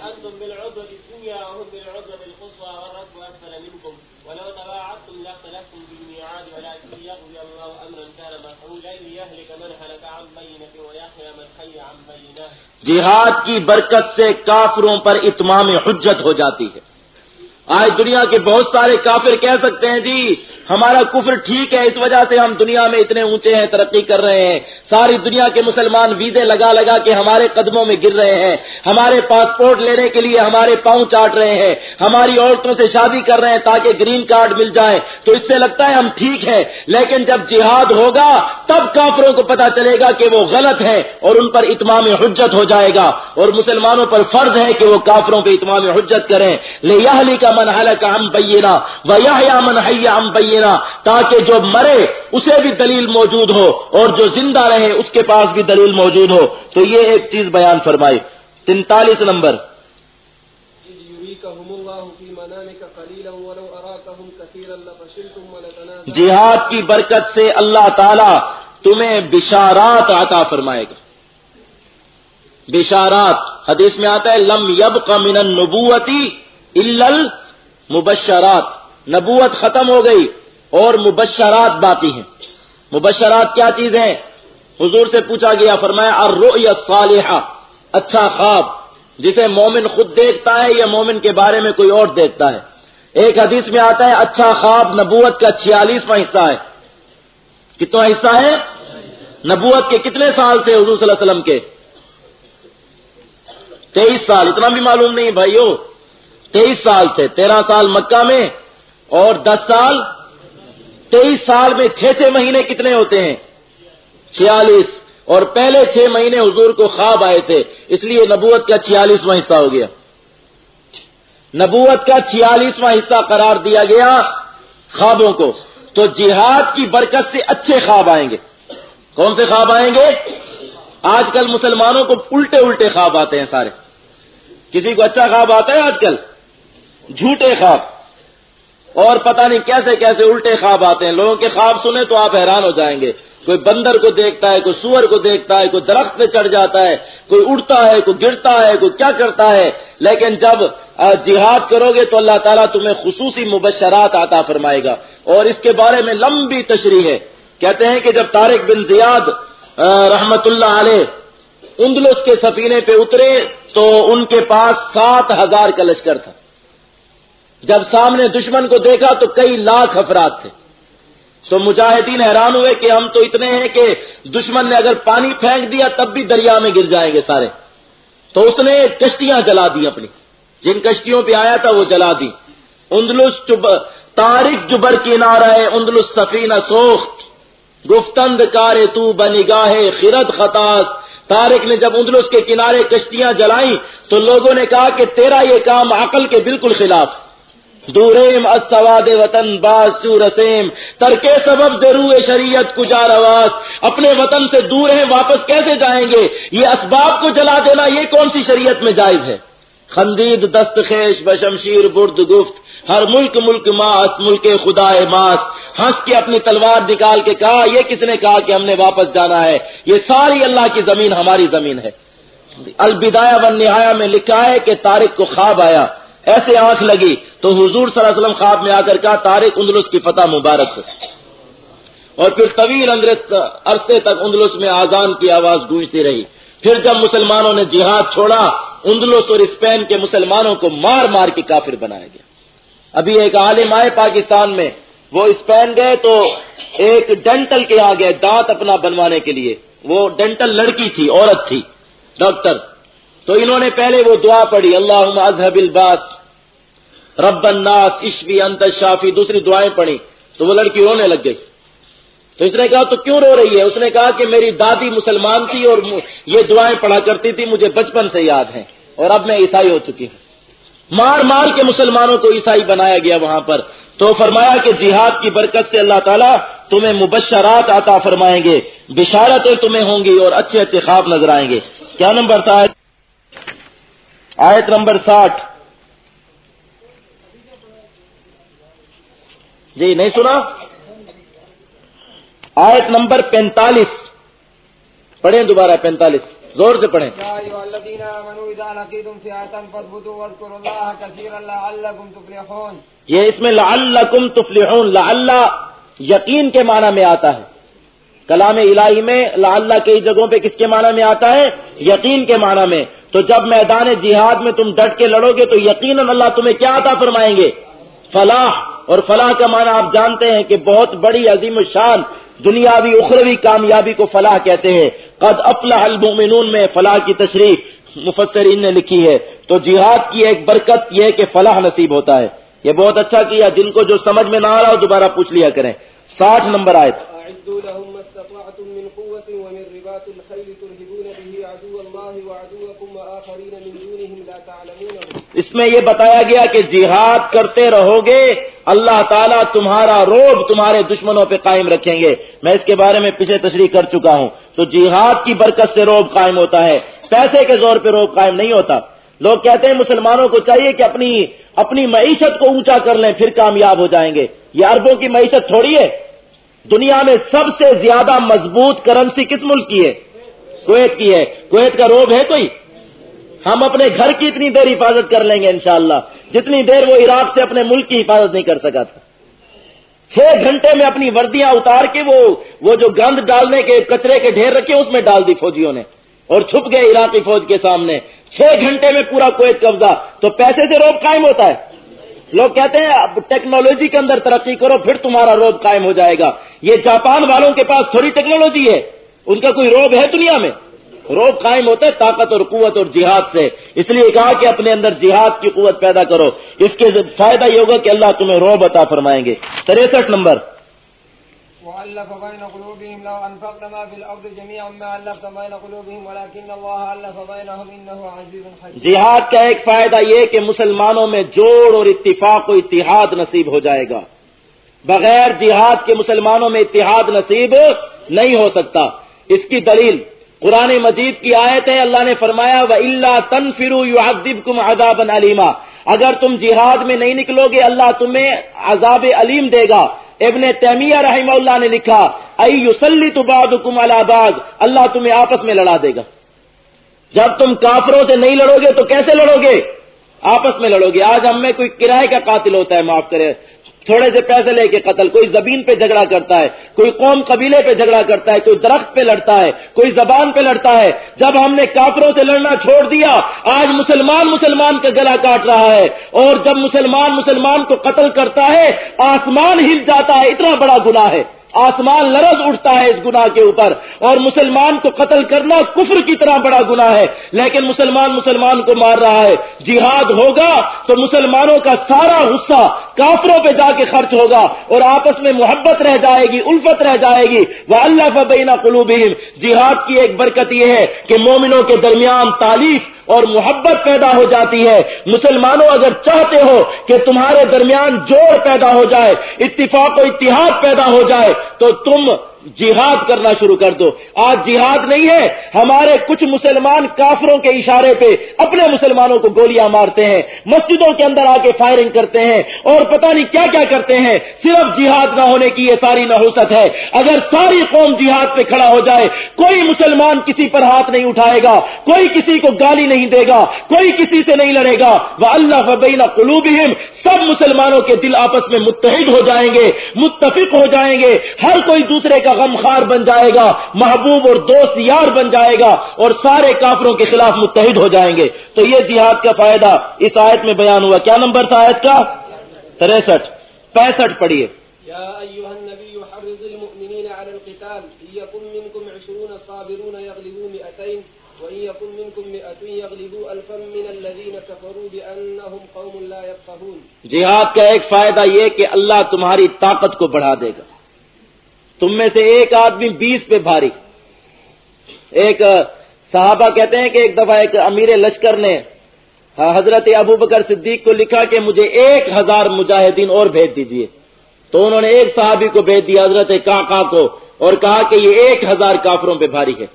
جہاد کی برکت سے کافروں پر اتمام حجت ہو جاتی ہے۔ آج دنیا کے بہت سارے کافر کہہ سکتے ہیں جی ہمارا کفر ٹھیک ہے، اس وجہ سے ہم دنیا میں اتنے اونچے ہیں، ترقی کر رہے ہیں۔ ساری دنیا کے مسلمان ویزے لگا لگا کے ہمارے قدموں میں گر رہے ہیں۔ ہمارے پاسپورٹ لینے کے لیے ہمارے پاؤں چاٹ رہے ہیں۔ ہماری عورتوں سے شادی کر رہے ہیں تاکہ گرین کارڈ مل جائے۔ تو اس سے لگتا ہے ہم ٹھیک ہیں، لیکن جب جہاد ہوگا، تب کافروں کو پتا چلے گا کہ وہ غلط ہے اور ان پر اتمام حجت ہو جائے گا۔ اور مسلمانوں پر فرض ہے کہ وہ کافروں پہ اتمام حجت کریں۔ لے کا من کا ہم بینا و یا من حیا ہم بینا تاکہ جو مرے اسے بھی دلیل موجود ہو اور جو زندہ رہے اس کے پاس بھی دلیل موجود ہو۔ تو یہ ایک چیز بیان فرمائی۔ تینتالیس نمبر۔ جہاد کی برکت سے اللہ تعالی تمہیں بشارات عطا فرمائے گا۔ بشارات، حدیث میں آتا ہے، لم یب کا من نبوتی مبشرات، نبوت ختم ہو گئی اور مبشرات باقی ہیں۔ مبشرات کیا چیز ہیں؟ حضور سے پوچھا گیا، فرمایا، الرؤیا الصالحہ اچھا خواب، جسے مومن خود دیکھتا ہے یا مومن کے بارے میں کوئی اور دیکھتا ہے؟ ایک حدیث میں آتا ہے اچھا خواب نبوت کا چھیالیسواں حصہ ہے۔ کتنا حصہ ہے؟ نبوت کے کتنے سال تھے حضور صلی اللہ علیہ وسلم کے؟ تیئیس سال، اتنا بھی معلوم نہیں، بھائیو۔ تیئیس سال تھے، تیرہ سال مکہ میں اور دس سال، تیئیس سال میں چھ چھ مہینے کتنے ہوتے ہیں؟ چھیالیس۔ اور پہلے چھ مہینے حضور کو خواب آئے تھے، اس لیے نبوت کا چھیالیسواں حصہ ہو گیا۔ نبوت کا چھیالیسواں حصہ قرار دیا گیا خوابوں کو۔ تو جہاد کی برکت سے اچھے خواب آئیں گے۔ کون سے خواب آئیں گے؟ آج کل مسلمانوں کو الٹے الٹے خواب آتے ہیں سارے۔ کسی کو اچھا خواب آتا ہے آج کل؟ جھوٹے خواب۔ اور پتہ نہیں کیسے کیسے الٹے خواب آتے ہیں۔ لوگوں کے خواب سنیں تو آپ حیران ہو جائیں گے۔ کوئی بندر کو دیکھتا ہے، کوئی سور کو دیکھتا ہے، کوئی درخت پہ چڑھ جاتا ہے، کوئی اڑتا ہے، کوئی گرتا ہے، کوئی کیا کرتا ہے۔ لیکن جب جہاد کرو گے تو اللہ تعالیٰ تمہیں خصوصی مبشرات آتا فرمائے گا۔ اور اس کے بارے میں لمبی تشریح ہے۔ کہتے ہیں کہ جب طارق بن زیاد رحمت اللہ علیہ اندلس کے سفینے پہ اترے تو ان کے پاس سات ہزار کا لشکر تھا۔ جب سامنے دشمن کو دیکھا تو کئی لاکھ افراد تھے۔ تو مجاہدین حیران ہوئے کہ ہم تو اتنے ہیں کہ دشمن نے اگر پانی پھینک دیا تب بھی دریا میں گر جائیں گے سارے۔ تو اس نے کشتیاں جلا دی اپنی۔ جن کشتیوں پہ آیا تھا وہ جلا دی اندلس تاریخ جبر کنارہ اندلس سفینہ سوخت۔ گفتند کار تو بنگاہ خرد خطاط تارک نے جب اندلس کے کنارے کشتیاں جلائیں تو لوگوں نے کہا کہ تیرا یہ کام عقل کے بالکل خلاف دوریم اسواد وطن باسو رسیم۔ ترکے سبب ضرور شریعت کجا رواس اپنے وطن سے دور ہیں، واپس کیسے جائیں گے؟ یہ اسباب کو جلا دینا، یہ کون سی شریعت میں جائز ہے؟ خندید دست خیش بشمشیر، برد، گفت۔ ہر ملک ملک ماس، ملک خدا ماس۔ ہنس کے اپنی تلوار نکال کے کہا، یہ کس نے کہا کہ ہم نے واپس جانا ہے؟ یہ ساری اللہ کی زمین، ہماری زمین ہے۔ البدایا و نہایا میں لکھا ہے کہ تارک کو خواب آیا۔ ایسے آنکھ لگی تو حضور صلی اللہ علیہ وسلم خواب میں آ کر کہا تارک اندلس کی فتح مبارک اور پھر طویل عرصے تک اندلس میں آزان کی آواز گونجتی رہی۔ پھر جب مسلمانوں نے جہاد چھوڑا، اندلس اور اسپین کے مسلمانوں کو مار مار کے کافر بنایا گیا۔ ابھی ایک عالم آئے پاکستان میں، وہ اسپین گئے تو ایک ڈینٹل کے آ گئے دانت اپنا بنوانے کے لیے، وہ ڈینٹل لڑکی تھی، عورت تھی۔ ڈاکٹر تو انہوں نے پہلے وہ دعا پڑھی اللہ اظہب الباس، رب الناس عشبی انت شافی دوسری دعائیں پڑھی، تو وہ لڑکی رونے لگ گئی۔ تو اس نے کہا، تو کیوں رو رہی ہے؟ اس نے کہا کہ میری دادی مسلمان تھی اور یہ دعائیں پڑھا کرتی تھی، مجھے بچپن سے یاد ہیں اور اب میں عیسائی ہو چکی ہوں۔ مار مار کے مسلمانوں کو عیسائی بنایا گیا وہاں پر۔ تو فرمایا کہ جہاد کی برکت سے اللہ تعالیٰ تمہیں مبشرات عطا فرمائیں گے، بشارتیں تمہیں ہوں گی اور اچھے اچھے خواب نظر آئیں گے۔ کیا نمبر تھا آیت نمبر ساٹھ۔ جی نہیں سنا؟ آیت نمبر پینتالیس۔ پڑھیں دوبارہ پینتالیس۔ زور سے پڑھیں۔ یہ اس میں لعلکم تفلحون لعل یقین کے معنی میں آتا ہے۔ کلام الہی میں اللہ کئی جگہوں پہ کس کے معنی میں آتا ہے؟ یقین کے معنی میں۔ تو جب میدان جہاد میں تم ڈٹ کے لڑو گے تو یقیناً اللہ تمہیں کیا عطا فرمائیں گے؟ فلاح۔ اور فلاح کا معنی آپ جانتے ہیں کہ بہت بڑی عظیم الشان، دنیاوی، اخروی کامیابی کو فلاح کہتے ہیں۔ قد افلاح المؤمنون میں فلاح کی تشریح مفسرین نے لکھی ہے۔ تو جہاد کی ایک برکت یہ ہے کہ فلاح نصیب ہوتا ہے۔ یہ بہت اچھا کیا، جن کو جو سمجھ میں نہ آ رہا ہو دوبارہ پوچھ لیا کریں۔ ساٹھ نمبر آئے اس میں یہ بتایا گیا کہ جہاد کرتے رہو گے، اللہ تعالیٰ تمہارا روب تمہارے دشمنوں پہ قائم رکھیں گے۔ میں اس کے بارے میں پیچھے تشریح کر چکا ہوں۔ تو جہاد کی برکت سے روب قائم ہوتا ہے، پیسے کے زور پہ روب قائم نہیں ہوتا۔ لوگ کہتے ہیں مسلمانوں کو چاہیے کہ اپنی اپنی معیشت کو اونچا کر لیں، پھر کامیاب ہو جائیں گے۔ یہ اربوں کی معیشت تھوڑی ہے دنیا میں سب سے زیادہ مضبوط کرنسی کس ملک کی ہے؟ کویت کی ہے۔ کویت کا روب ہے کوئی؟ ہم اپنے گھر کی اتنی دیر حفاظت کر لیں گے انشاءاللہ۔ جتنی دیر وہ عراق سے اپنے ملک کی حفاظت نہیں کر سکا تھا۔ چھ گھنٹے میں اپنی وردیاں اتار کے وہ وہ جو گند ڈالنے کے کچرے کے ڈھیر رکھے، اس میں ڈال دی فوجیوں نے۔ اور چھپ گئے عراقی فوج کے سامنے۔ چھ گھنٹے میں پورا کویت قبضہ۔ تو پیسے سے روب قائم ہوتا ہے۔ لوگ کہتے ہیں، اب ٹیکنالوجی کے اندر ترقی کرو، پھر تمہارا روب قائم ہو جائے گا۔ یہ جاپان والوں کے پاس تھوڑی ٹیکنالوجی ہے۔ ان کا کوئی روب ہے دنیا میں؟ روب قائم ہوتا ہے طاقت اور قوت اور جہاد سے۔ اس لیے کہا کہ اپنے اندر جہاد کی قوت پیدا کرو۔ اس کے فائدہ یہ ہوگا کہ اللہ تمہیں روب عطا فرمائیں گے۔ تریسٹھ نمبر۔ وألف بين قلوبهم لو أنفقت ما في الأرض جميعا ما ألفت بين قلوبهم ولكن الله ألف بينهم إنه عزيز حكيم جہاد کا ایک فائدہ یہ کہ مسلمانوں میں جوڑ اور اتفاق و اتحاد نصیب ہو جائے گا۔ بغیر جہاد کے مسلمانوں میں اتحاد نصیب نہیں ہو سکتا۔ اس کی دلیل قرآن مجید کی آیت ہے، اللہ نے فرمایا و اللہ تن فرو یو ادب کم اداب علیما اگر تم جہاد میں نہیں نکلو گے، اللہ تمہیں عذاب علیم دے گا۔ ابن تیمیہ رحمہ اللہ نے لکھا ائی یوسلی تو باد الباد اللہ تمہیں آپس میں لڑا دے گا۔ جب تم کافروں سے نہیں لڑو گے تو کیسے لڑو گے؟ آپس میں لڑو گے۔ آج ہم میں کوئی کرائے کا قاتل ہوتا ہے، معاف کرے۔ تھوڑے سے پیسے لے کے قتل، کوئی زمین پہ جھگڑا کرتا ہے، کوئی قوم قبیلے پہ جھگڑا کرتا ہے، کوئی درخت پہ لڑتا ہے، کوئی زبان پہ لڑتا ہے۔ جب ہم نے کافروں سے لڑنا چھوڑ دیا، آج مسلمان مسلمان کا گلا کاٹ رہا ہے۔ اور جب مسلمان مسلمان کو قتل کرتا ہے، آسمان ہل جاتا ہے۔ اتنا بڑا گناہ ہے۔ آسمان لرز اٹھتا ہے اس گناہ کے اوپر اور مسلمان کو قتل کرنا کفر کی طرح بڑا گناہ ہے، لیکن مسلمان مسلمان کو مار رہا ہے۔ جہاد ہوگا تو مسلمانوں کا سارا غصہ کافروں پہ جا کے خرچ ہوگا اور آپس میں محبت رہ جائے گی، الفت رہ جائے گی۔ وہ اللہ فبینہ قلوبہم جہاد کی ایک برکت یہ ہے کہ مومنوں کے درمیان تعلیف اور محبت پیدا ہو جاتی ہے۔ مسلمانوں اگر چاہتے ہو کہ تمہارے درمیان جوڑ پیدا ہو جائے، اتفاق و اتحاد پیدا ہو جائے تو تم جہاد کرنا شروع کر دو۔ آج جہاد نہیں ہے۔ ہمارے کچھ مسلمان کافروں کے اشارے پہ اپنے مسلمانوں کو گولیاں مارتے ہیں۔ مسجدوں کے اندر آ کے فائرنگ کرتے ہیں اور پتہ نہیں کیا کیا کرتے ہیں۔ صرف جہاد نہ ہونے کی یہ ساری نحوست ہے۔ اگر ساری قوم جہاد پہ کھڑا ہو جائے، کوئی مسلمان کسی پر ہاتھ نہیں اٹھائے گا، کوئی کسی کو گالی نہیں دے گا، کوئی کسی سے نہیں لڑے گا۔ وہ اللہ فبینہ قلوبہم سب مسلمانوں کے دل آپس میں متحد ہو جائیں گے، متفق ہو جائیں گے۔ ہر کوئی دوسرے کا غمخار بن جائے گا محبوب اور دوست یار بن جائے گا اور سارے کافروں کے خلاف متحد ہو جائیں گے۔ تو یہ جہاد کا فائدہ اس آیت میں بیان ہوا۔ کیا نمبر تھا آیت کا؟ تریسٹھ۔ پینسٹھ پڑھیے۔ وإن يكن منكم مئة يغلبوا ألفا من الذين كفروا بأنهم قوم لا يفقهون جہاد کا ایک فائدہ یہ کہ اللہ تمہاری طاقت کو بڑھا دے گا۔ تم میں سے ایک آدمی بیس پہ بھاری۔ ایک صحابہ کہتے ہیں کہ ایک دفعہ ایک امیر لشکر نے حضرت ابو بکر صدیق کو لکھا کہ مجھے ایک ہزار مجاہدین اور بھیج دیجیے۔ تو انہوں نے ایک صحابی کو بھیج دیا، حضرت کاکا کو، اور کہا کہ یہ ایک ہزار کافروں پہ بھاری ہے۔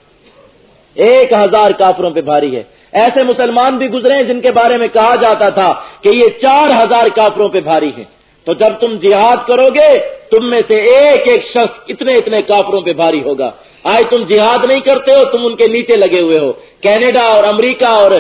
ایک ہزار کافروں پہ بھاری ہے۔ ایسے مسلمان بھی گزرے ہیں جن کے بارے میں کہا جاتا تھا کہ یہ چار ہزار کافروں پہ بھاری ہے تو جب تم جہاد کرو گے، تم میں سے ایک ایک شخص اتنے اتنے کافروں پہ بھاری ہوگا۔ آج تم جہاد نہیں کرتے ہو، تم ان کے نیچے لگے ہوئے ہو۔ کینیڈا اور امریکہ اور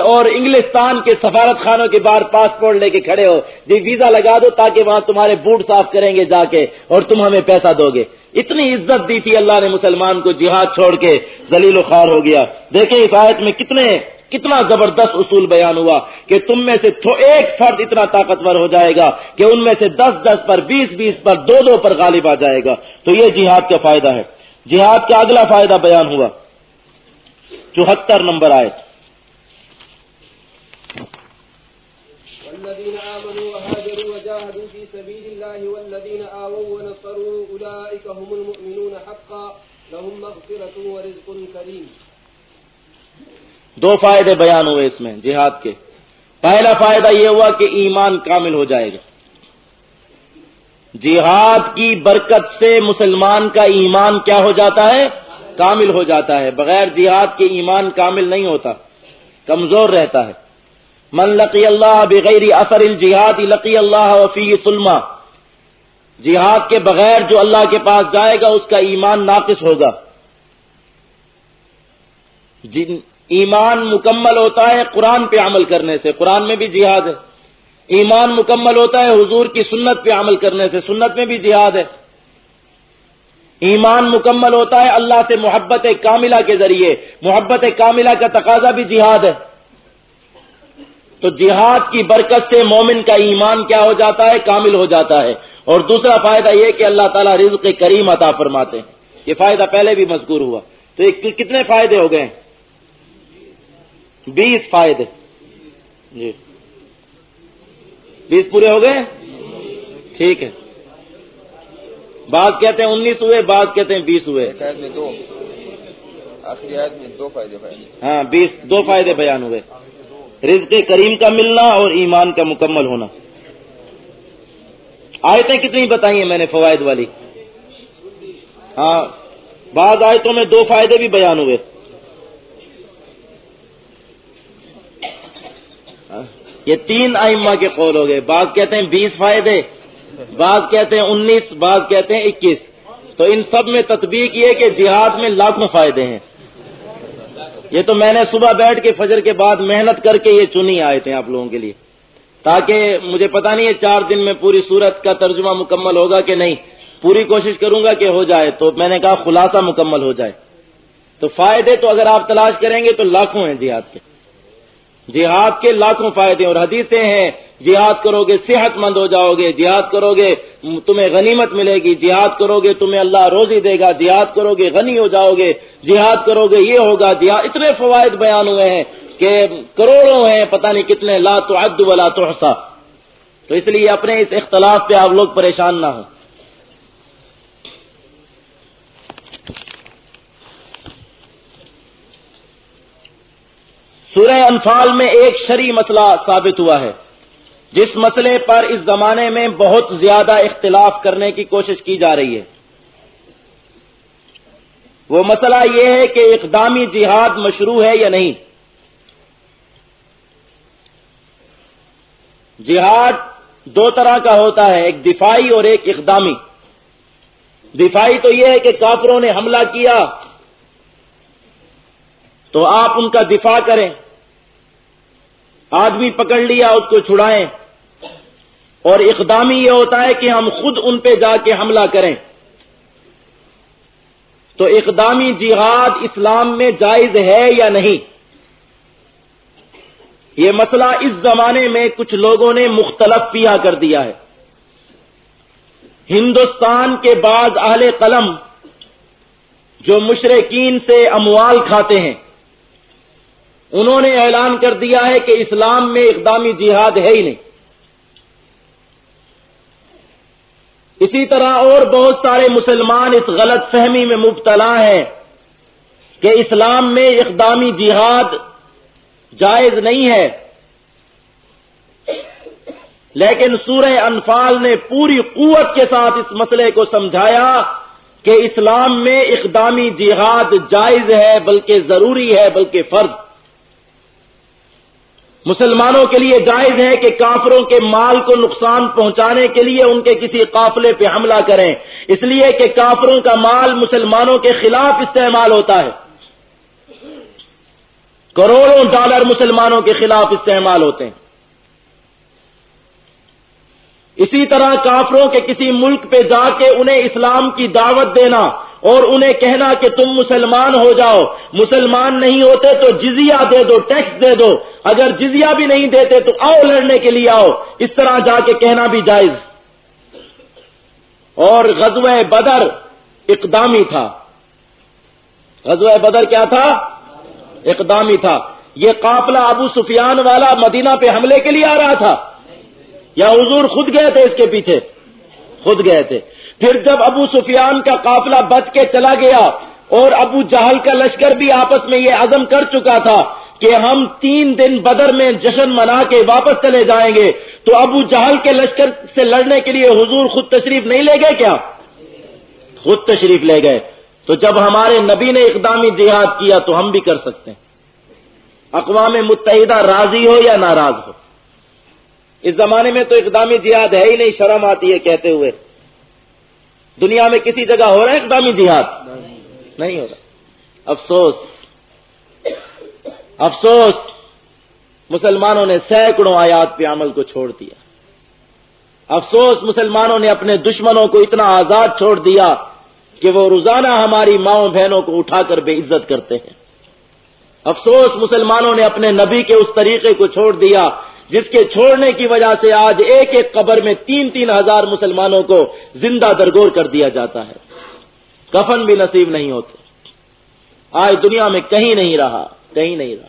اور انگلستان کے سفارت خانوں کے باہر پاسپورٹ لے کے کھڑے ہو۔ جی ویزا لگا دو تاکہ وہاں تمہارے بوٹ صاف کریں گے جا کے اور تم ہمیں پیسہ دو گے۔ اتنی عزت دی تھی اللہ نے مسلمان کو جہاد چھوڑ کے۔ زلیل و خوار ہو گیا۔ دیکھیں اس آیت میں کتنے کتنا زبردست اصول بیان ہوا کہ تم میں سے ایک فرد اتنا طاقتور ہو جائے گا کہ ان میں سے دس دس پر بیس بیس پر دو دو پر غالب آ جائے گا۔ تو یہ جہاد کا فائدہ ہے۔ جہاد کا اگلا فائدہ بیان ہوا۔ چوہتر نمبر آئے والذين آمنوا وهاجروا وجاهدوا في سبيل الله والذين آووا ونصروا أولئك هم المؤمنون حقا، لهم مغفرة ورزق كريم دو فائدے بیان ہوئے اس میں جہاد کے۔ پہلا فائدہ یہ ہوا کہ ایمان کامل ہو جائے گا۔ جہاد کی برکت سے مسلمان کا ایمان کیا ہو جاتا ہے؟ کامل ہو جاتا ہے۔ بغیر جہاد کے ایمان کامل نہیں ہوتا۔ کمزور رہتا ہے۔ من لقی اللہ بغیر اثر الجہاد لقی اللہ وفی سلما جہاد کے بغیر جو اللہ کے پاس جائے گا، اس کا ایمان ناقص ہوگا۔ جن ایمان مکمل ہوتا ہے قرآن پہ عمل کرنے سے، قرآن میں بھی جہاد ہے۔ ایمان مکمل ہوتا ہے حضور کی سنت پہ عمل کرنے سے، سنت میں بھی جہاد ہے۔ ایمان مکمل ہوتا ہے اللہ سے محبت کاملہ کے ذریعے، محبت کاملہ کا تقاضا بھی جہاد ہے۔ تو جہاد کی برکت سے مومن کا ایمان کیا ہو جاتا ہے، کامل ہو جاتا ہے۔ اور دوسرا فائدہ یہ کہ اللہ تعالیٰ رزق کریم عطا فرماتے ہیں۔ یہ فائدہ پہلے بھی مذکور ہوا۔ تو یہ کتنے فائدے ہو گئے؟ بیس فائدے۔ جی۔ بیس پورے ہو گئے؟ ٹھیک ہے۔ بعض کہتے ہیں انیس ہوئے بعض کہتے ہیں بیس ہوئے۔ دو۔ آخری میں دو فائدے ہاں بیس دو فائدے بیان ہوئے۔ رزق کریم کا ملنا اور ایمان کا مکمل ہونا۔ آیتیں کتنی بتائی ہیں میں نے فوائد والی۔ ہاں بعض آیتوں میں دو فائدے بھی بیان ہوئے۔ یہ تین ائمہ کے قول ہو گئے۔ بعض کہتے ہیں بیس فائدے، بعض کہتے ہیں انیس، بعض کہتے ہیں اکیس۔ تو ان سب میں تطبیق یہ کہ جہاد میں لاکھوں فائدے ہیں۔ یہ تو میں نے صبح بیٹھ کے فجر کے بعد محنت کر کے یہ چنی آئے تھے آپ لوگوں کے لیے۔ تاکہ مجھے پتا نہیں ہے چار دن میں پوری صورت کا ترجمہ مکمل ہوگا کہ نہیں۔ پوری کوشش کروں گا کہ ہو جائے تو میں نے کہا خلاصہ مکمل ہو جائے۔ تو فائدے تو اگر آپ تلاش کریں گے تو لاکھوں ہیں جہاد کے۔ جہاد کے لاکھوں فائدے اور حدیثیں ہیں۔ جہاد کرو گے، صحت مند ہو جاؤ گے۔ جہاد کرو گے، تمہیں غنیمت ملے گی۔ جہاد کرو گے، تمہیں اللہ روزی دے گا۔ جہاد کرو گے، غنی ہو جاؤ گے۔ جہاد کرو گے، یہ ہوگا۔ جہاد اتنے فوائد بیان ہوئے ہیں کہ کروڑوں ہیں، پتہ نہیں کتنے۔ لا تو عد ولا تو تو اس لیے اپنے اس اختلاف پہ آپ لوگ پریشان نہ ہوں۔ سورہ انفال میں ایک شری مسئلہ ثابت ہوا ہے۔ جس مسئلے پر اس زمانے میں بہت زیادہ اختلاف کرنے کی کوشش کی جا رہی ہے۔ وہ مسئلہ یہ ہے کہ اقدامی جہاد مشروع ہے یا نہیں۔ جہاد دو طرح کا ہوتا ہے، ایک دفاعی اور ایک اقدامی۔ دفاعی تو یہ ہے کہ کافروں نے حملہ کیا تو آپ ان کا دفاع کریں۔ آدمی پکڑ لیا، اس کو چھڑائیں۔ اور اقدامی یہ ہوتا ہے کہ ہم خود ان پہ جا کے حملہ کریں۔ تو اقدامی جہاد اسلام میں جائز ہے یا نہیں؟ یہ مسئلہ اس زمانے میں کچھ لوگوں نے مختلف پیا کر دیا ہے۔ ہندوستان کے بعض اہل قلم جو مشرقین سے اموال کھاتے ہیں انہوں نے اعلان کر دیا ہے کہ اسلام میں اقدامی جہاد ہے ہی نہیں۔ اسی طرح اور بہت سارے مسلمان اس غلط فہمی میں مبتلا ہیں کہ اسلام میں اقدامی جہاد جائز نہیں ہے۔ لیکن سورہ انفال نے پوری قوت کے ساتھ اس مسئلے کو سمجھایا کہ اسلام میں اقدامی جہاد جائز ہے بلکہ ضروری ہے بلکہ فرض۔ مسلمانوں کے لیے جائز ہے کہ کافروں کے مال کو نقصان پہنچانے کے لیے ان کے کسی قافلے پہ حملہ کریں۔ اس لیے کہ کافروں کا مال مسلمانوں کے خلاف استعمال ہوتا ہے۔ کروڑوں ڈالر مسلمانوں کے خلاف استعمال ہوتے ہیں۔ اسی طرح کافروں کے کسی ملک پہ جا کے انہیں اسلام کی دعوت دینا اور انہیں کہنا کہ تم مسلمان ہو جاؤ۔ مسلمان نہیں ہوتے تو جزیہ دے دو، ٹیکس دے دو۔ اگر جزیہ بھی نہیں دیتے تو آؤ لڑنے کے لیے آؤ۔ اس طرح جا کے کہنا بھی جائز۔ اور غزوہ بدر اقدامی تھا۔ غزوہ بدر کیا تھا؟ اقدامی تھا۔ یہ قافلہ ابو سفیان والا مدینہ پہ حملے کے لیے آ رہا تھا۔ یا حضور خود گئے تھے اس کے پیچھے؟ خود گئے تھے۔ پھر جب ابو سفیان کا قافلہ بچ کے چلا گیا اور ابو جہل کا لشکر بھی آپس میں یہ عزم کر چکا تھا کہ ہم تین دن بدر میں جشن منا کے واپس چلے جائیں گے تو ابو جہل کے لشکر سے لڑنے کے لیے حضور خود تشریف نہیں لے گئے کیا؟ خود تشریف لے گئے۔ تو جب ہمارے نبی نے اقدامی جہاد کیا تو ہم بھی کر سکتے ہیں۔ اقوام متحدہ راضی ہو یا ناراض ہو؟ اس زمانے میں تو اقدامی جہاد ہے ہی نہیں، شرم آتی ہے کہتے ہوئے۔ دنیا میں کسی جگہ ہو رہا ہے اقدامی جہاد؟ نہیں ہو رہا۔ افسوس۔ افسوس، مسلمانوں نے سینکڑوں آیات پہ عمل کو چھوڑ دیا۔ افسوس، مسلمانوں نے اپنے دشمنوں کو اتنا آزاد چھوڑ دیا کہ وہ روزانہ ہماری ماؤں بہنوں کو اٹھا کر بے عزت کرتے ہیں۔ افسوس، مسلمانوں نے اپنے نبی کے اس طریقے کو چھوڑ دیا جس کے چھوڑنے کی وجہ سے آج ایک ایک قبر میں تین تین ہزار مسلمانوں کو زندہ درگور کر دیا جاتا ہے۔ کفن بھی نصیب نہیں ہوتے۔ آج دنیا میں کہیں نہیں رہا۔ کہیں نہیں رہا۔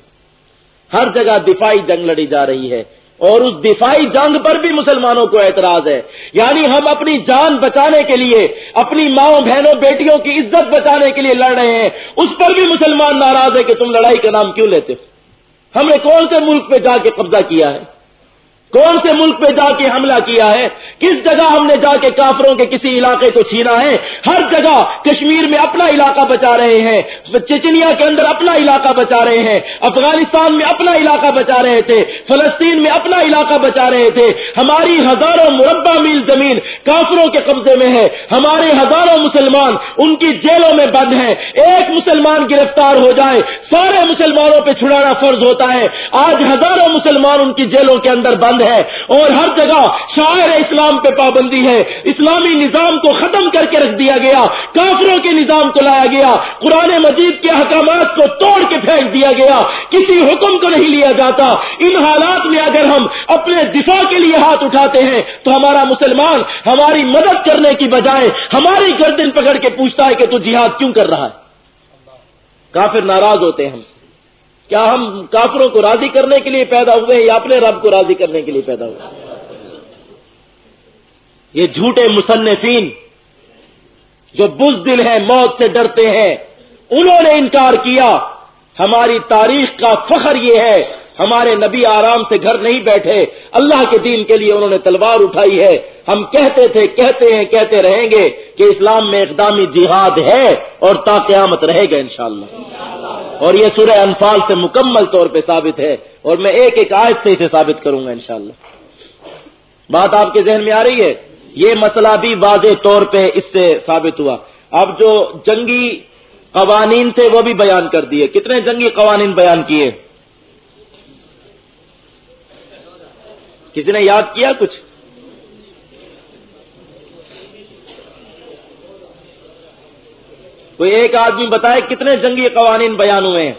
ہر جگہ دفاعی جنگ لڑی جا رہی ہے اور اس دفاعی جنگ پر بھی مسلمانوں کو اعتراض ہے۔ یعنی ہم اپنی جان بچانے کے لیے، اپنی ماؤں، بہنوں، بیٹیوں کی عزت بچانے کے لیے لڑ رہے ہیں۔ اس پر بھی مسلمان ناراض ہے کہ تم لڑائی کا نام کیوں لیتے ہو؟ ہم نے کون سے ملک پہ جا کے قبضہ کیا ہے؟ کون سے ملک پہ جا کے حملہ کیا ہے؟ کس جگہ ہم نے جا کے کافروں کے کسی علاقے کو چھینا ہے؟ ہر جگہ کشمیر میں اپنا علاقہ بچا رہے ہیں، چچنیا کے اندر اپنا علاقہ بچا رہے ہیں، افغانستان میں اپنا علاقہ بچا رہے تھے، فلسطین میں اپنا علاقہ بچا رہے تھے۔ ہماری ہزاروں مربع میل زمین کافروں کے قبضے میں ہے، ہمارے ہزاروں مسلمان ان کی جیلوں میں بند ہیں۔ ایک مسلمان گرفتار ہو جائے، سارے مسلمانوں پہ چھڑانا فرض ہوتا ہے۔ آج ہزاروں مسلمان ان کی جیلوں کے اندر بند ہے اور ہر جگہ شاعر اسلام پہ پابندی ہے۔ اسلامی نظام کو ختم کر کے رکھ دیا گیا۔ کافروں کے نظام کو لایا گیا۔ قرآن مجید کے احکامات کو توڑ کے پھینک دیا گیا۔ کسی حکم کو نہیں لیا جاتا۔ ان حالات میں اگر ہم اپنے دفاع کے لیے ہاتھ اٹھاتے ہیں، تو ہمارا مسلمان ہماری مدد کرنے کی بجائے ہماری گردن پکڑ کے پوچھتا ہے کہ تو جہاد کیوں کر رہا ہے؟ کافر ناراض ہوتے ہیں ہم سے۔ کیا ہم کافروں کو راضی کرنے کے لیے پیدا ہوئے ہیں یا اپنے رب کو راضی کرنے کے لیے پیدا ہوئے یہ جھوٹے مصنفین جو بز دل ہیں، موت سے ڈرتے ہیں، انہوں نے انکار کیا، ہماری تاریخ کا فخر یہ ہے ہمارے نبی آرام سے گھر نہیں بیٹھے، اللہ کے دین کے لیے انہوں نے تلوار اٹھائی ہے۔ ہم کہتے تھے، کہتے ہیں، کہتے رہیں گے کہ اسلام میں اقدامی جہاد ہے اور تا قیامت رہے گا انشاءاللہ۔ اور یہ سورہ انفال سے مکمل طور پہ ثابت ہے اور میں ایک ایک آیت سے اسے ثابت کروں گا انشاءاللہ۔ بات آپ کے ذہن میں آ رہی ہے؟ یہ مسئلہ بھی واضح طور پہ اس سے ثابت ہوا۔ اب جو جنگی قوانین تھے وہ بھی بیان کر دیے۔ کتنے جنگی قوانین بیان کیے؟ کسی نے یاد کیا کچھ؟ کوئی ایک آدمی بتائے کتنے جنگی قوانین بیان ہوئے ہیں؟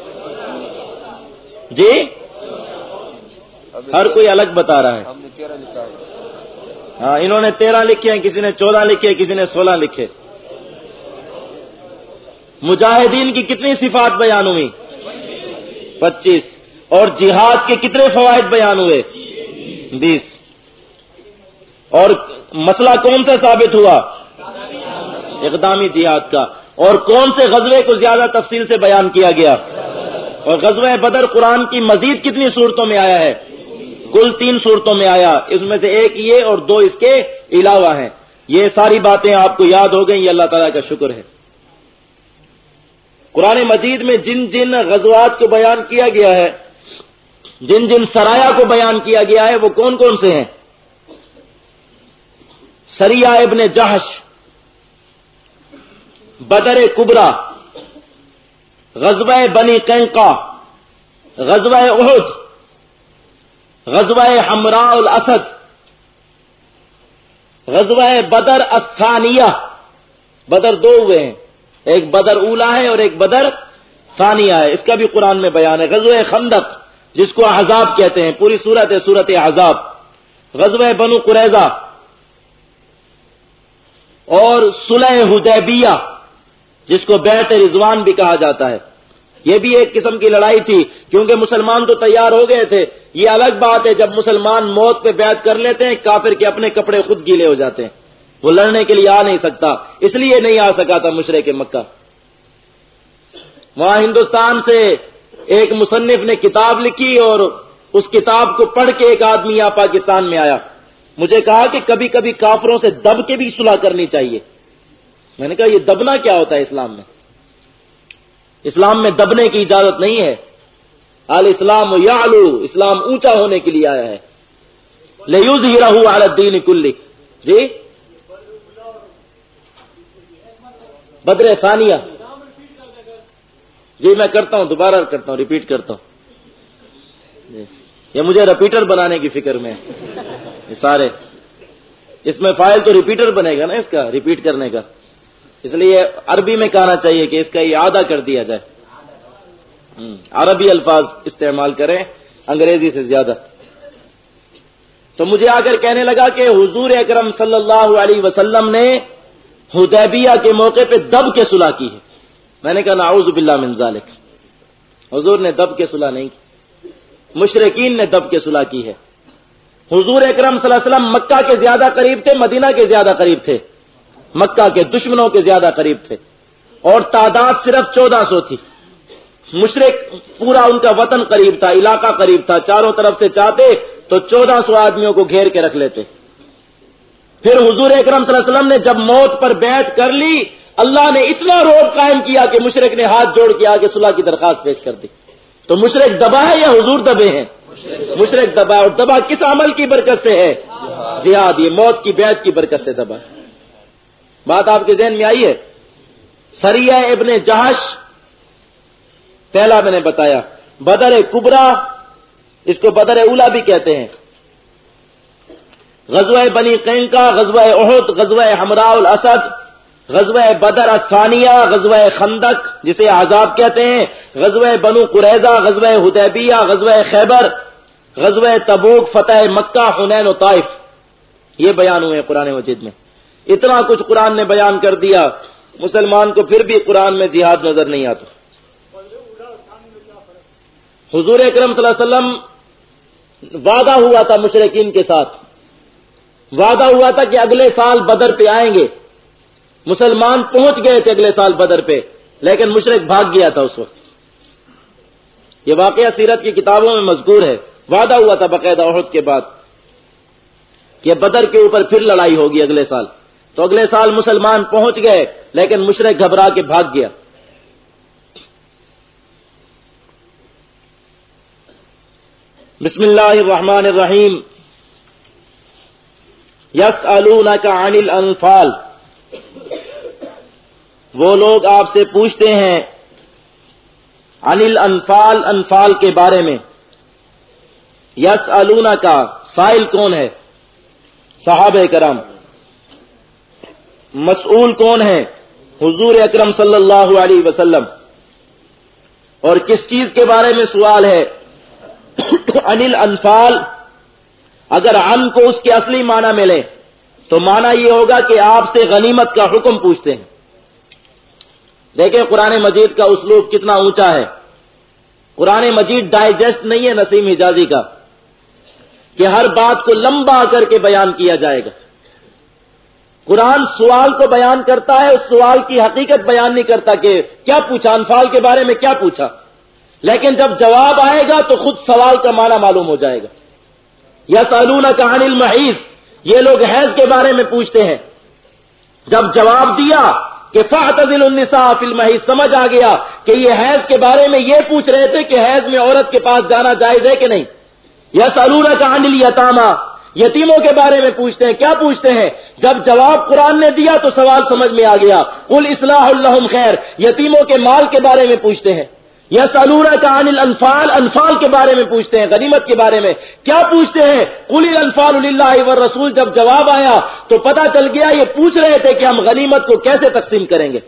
جی؟ ہر کوئی الگ بتا رہا ہے۔ ہاں انہوں نے تیرہ لکھے ہیں کسی نے چودہ لکھے کسی نے سولہ لکھے۔ مجاہدین کی کتنی صفات بیان ہوئی پچیس۔ اور جہاد کے کتنے فوائد بیان ہوئے؟ بیس۔ اور مسئلہ کون سے ثابت ہوا؟ اقدامی جہاد کا۔ اور کون سے غزوے کو زیادہ تفصیل سے بیان کیا گیا؟ اور غزوہ بدر قرآن کی مزید کتنی صورتوں میں آیا ہے؟ کل تین صورتوں میں آیا۔ اس میں سے ایک یہ اور دو اس کے علاوہ ہیں۔ یہ ساری باتیں آپ کو یاد ہو گئیں، یہ اللہ تعالیٰ کا شکر ہے۔ قرآن مجید میں جن جن غزوات کو بیان کیا گیا ہے جن جن سرایا کو بیان کیا گیا ہے وہ کون کون سے ہیں؟ سریا ابن جہش، بدر کبرا، غزوہ بنی کینکا غزوہ احد، غزوہ ہمراہ الاسد، غزوہ بدر استانیہ بدر دو ہوئے ہیں، ایک بدر اولا ہے اور ایک بدر ثانیہ ہے۔ اس کا بھی قرآن میں بیان ہے۔ غزوہ خندق جس کو عذاب کہتے ہیں، پوری صورت ہے، صورت عذاب۔ غزوہ بنو قریضہ اور سلح حدیبیہ، جس کو بیت رضوان بھی کہا جاتا ہے۔ یہ بھی ایک قسم کی لڑائی تھی، کیونکہ مسلمان تو تیار ہو گئے تھے۔ یہ الگ بات ہے، جب مسلمان موت پہ بیعت کر لیتے ہیں، کافر کے اپنے کپڑے خود گیلے ہو جاتے ہیں۔ وہ لڑنے کے لیے آ نہیں سکتا، اس لیے نہیں آ سکا تھا مشرق مکہ۔ وہاں ہندوستان سے ایک مصنف نے کتاب لکھی اور اس کتاب کو پڑھ کے ایک آدمی یہاں پاکستان میں آیا۔ مجھے کہا کہ کبھی کبھی کافروں سے دب کے بھی صلح کرنی چاہیے۔ میں نے کہا، یہ دبنا کیا ہوتا ہے اسلام میں؟ اسلام میں دبنے کی اجازت نہیں ہے۔ آل اسلام یا اسلام اونچا ہونے کے لیے آیا ہے۔ لے یوز ہی رہو الدین کلی۔ جی؟ بدر ثانیہ۔ جی میں کرتا ہوں، دوبارہ کرتا ہوں ریپیٹ کرتا ہوں۔ یہ مجھے ریپیٹر بنانے کی فکر میں یہ سارے۔ اس میں فائل تو ریپیٹر بنے گا نا اس کا ریپیٹ کرنے کا۔ اس لیے عربی میں کہنا چاہیے کہ اس کا یہ آدھا کر دیا جائے۔ عربی الفاظ استعمال کریں، انگریزی سے زیادہ۔ تو مجھے آ کر کہنے لگا کہ حضور اکرم صلی اللہ علیہ وسلم نے حدیبیہ کے موقع پہ دب کے صلح کی ہے۔ میں نے کہا، نعوذ باللہ من ذالک۔ حضور نے دب کے صلح نہیں کی۔ مشرقین نے دب کے صلح کی ہے۔ حضور اکرم صلی اللہ علیہ وسلم مکہ کے زیادہ قریب تھے، مدینہ کے زیادہ قریب تھے۔ مکہ کے دشمنوں کے زیادہ قریب تھے۔ اور تعداد صرف چودہ سو تھی۔ مشرق پورا ان کا وطن قریب تھا، علاقہ قریب تھا۔ چاروں طرف سے چاہتے تو چودہ سو آدمیوں کو گھیر کے رکھ لیتے۔ پھر حضور اکرم صلی اللہ علیہ وسلم نے جب موت پر بیٹھ کر لی، اللہ نے اتنا روپ قائم کیا کہ مشرق نے ہاتھ جوڑ کے آگے صلح کی درخواست پیش کر دی۔ تو مشرق دبا ہے یا حضور دبے ہیں؟ مشرق دبا اور دبا کس عمل کی برکت سے ہے؟ جہاد، یہ موت کی بیعت کی برکت سے دبا۔ بات آپ کے ذہن میں آئی ہے؟ سریا ابن جہش، پہلا میں نے بتایا۔ بدر کبرا، اس کو بدر اولا بھی کہتے ہیں۔ غزوہ بنی قینکا غزوہ عہد غزوہ ہمراہ الاسد، غزوہ بدر ثانیہ غزوہ خندق جسے عذاب کہتے ہیں، غزوہ بنو قریضہ غزوہ حدیبیہ، غزوہ خیبر، غزوہ تبوک، فتح مکہ، حنین و طائف۔ یہ بیان ہوئے قرآن مجید میں۔ اتنا کچھ قرآن نے بیان کر دیا، مسلمان کو پھر بھی قرآن میں جہاد نظر نہیں آتا۔ حضور اکرم صلی اللہ علیہ وسلم وعدہ ہوا تھا مشرقین کے ساتھ۔ وعدہ ہوا تھا کہ اگلے سال بدر پہ آئیں گے۔ مسلمان پہنچ گئے تھے اگلے سال بدر پہ، لیکن مشرق بھاگ گیا تھا اس وقت۔ یہ واقعہ سیرت کی کتابوں میں مذکور ہے۔ وعدہ ہوا تھا باقاعدہ عہد کے بعد کہ بدر کے اوپر پھر لڑائی ہوگی اگلے سال۔ تو اگلے سال مسلمان پہنچ گئے، لیکن مشرق گھبرا کے بھاگ گیا۔ بسم اللہ الرحمن الرحیم۔ یس کا انل انفال وہ لوگ آپ سے پوچھتے ہیں انل انفال انفال کے بارے میں۔ یس کا فائل کون ہے؟ صحاب کرم مسئول کون ہے؟ حضور اکرم صلی اللہ علیہ وسلم۔ اور کس چیز کے بارے میں سوال ہے؟ *coughs* انل انفال اگر ان کو اس کے اصلی معنی ملے، تو معنی یہ ہوگا کہ آپ سے غنیمت کا حکم پوچھتے ہیں۔ دیکھیں قرآن مجید کا اسلوب کتنا اونچا ہے۔ قرآن مجید ڈائجسٹ نہیں ہے نسیم حجازی کا، کہ ہر بات کو لمبا کر کے بیان کیا جائے گا۔ قرآن سوال کو بیان کرتا ہے، اس سوال کی حقیقت بیان نہیں کرتا کہ کیا پوچھا، انفال کے بارے میں کیا پوچھا۔ لیکن جب جواب آئے گا تو خود سوال کا معنی معلوم ہو جائے گا۔ یا سالون کہان المحیض، یہ لوگ حیض کے بارے میں پوچھتے ہیں۔ جب جواب دیا کہ فاطل النساء فلم ہی سمجھ آ گیا کہ یہ حیض کے بارے میں یہ پوچھ رہے تھے کہ حیض میں عورت کے پاس جانا جائز ہے کہ نہیں۔ یا سالورہ کا انل یتیموں کے بارے میں پوچھتے ہیں۔ کیا پوچھتے ہیں؟ جب جواب قرآن نے دیا تو سوال سمجھ میں آ گیا۔ کل اصلاح الحم خیر یتیموں کے مال کے بارے میں پوچھتے ہیں۔ یا سالورہ کا انل انفال انفال کے بارے میں پوچھتے ہیں، غنیمت کے بارے میں کیا پوچھتے ہیں؟ کل انفال اللہ و رسول جب جواب آیا تو پتا چل گیا یہ پوچھ رہے تھے کہ ہم غنیمت کو کیسے تقسیم کریں گے۔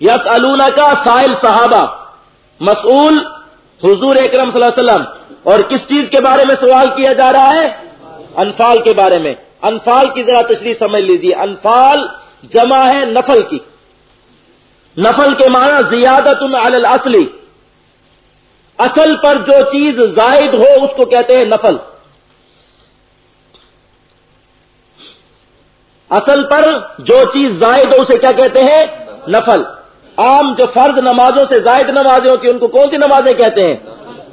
یس کا سائل صحابہ، مسئول حضور اکرم صلی اللہ علیہ وسلم، اور کس چیز کے بارے میں سوال کیا جا رہا ہے؟ انفال کے بارے میں۔ انفال کی ذرا تشریح سمجھ لیجیے انفال جمع ہے نفل کی۔ نفل کے معنی زیادت علی الاصلی اصل پر جو چیز زائد ہو، اس کو کہتے ہیں نفل۔ اصل پر جو چیز زائد ہو، اسے کیا کہتے ہیں؟ نفل۔ عام جو فرض نمازوں سے زائد نمازیں ہوتی ان کو کون سی نمازیں کہتے ہیں؟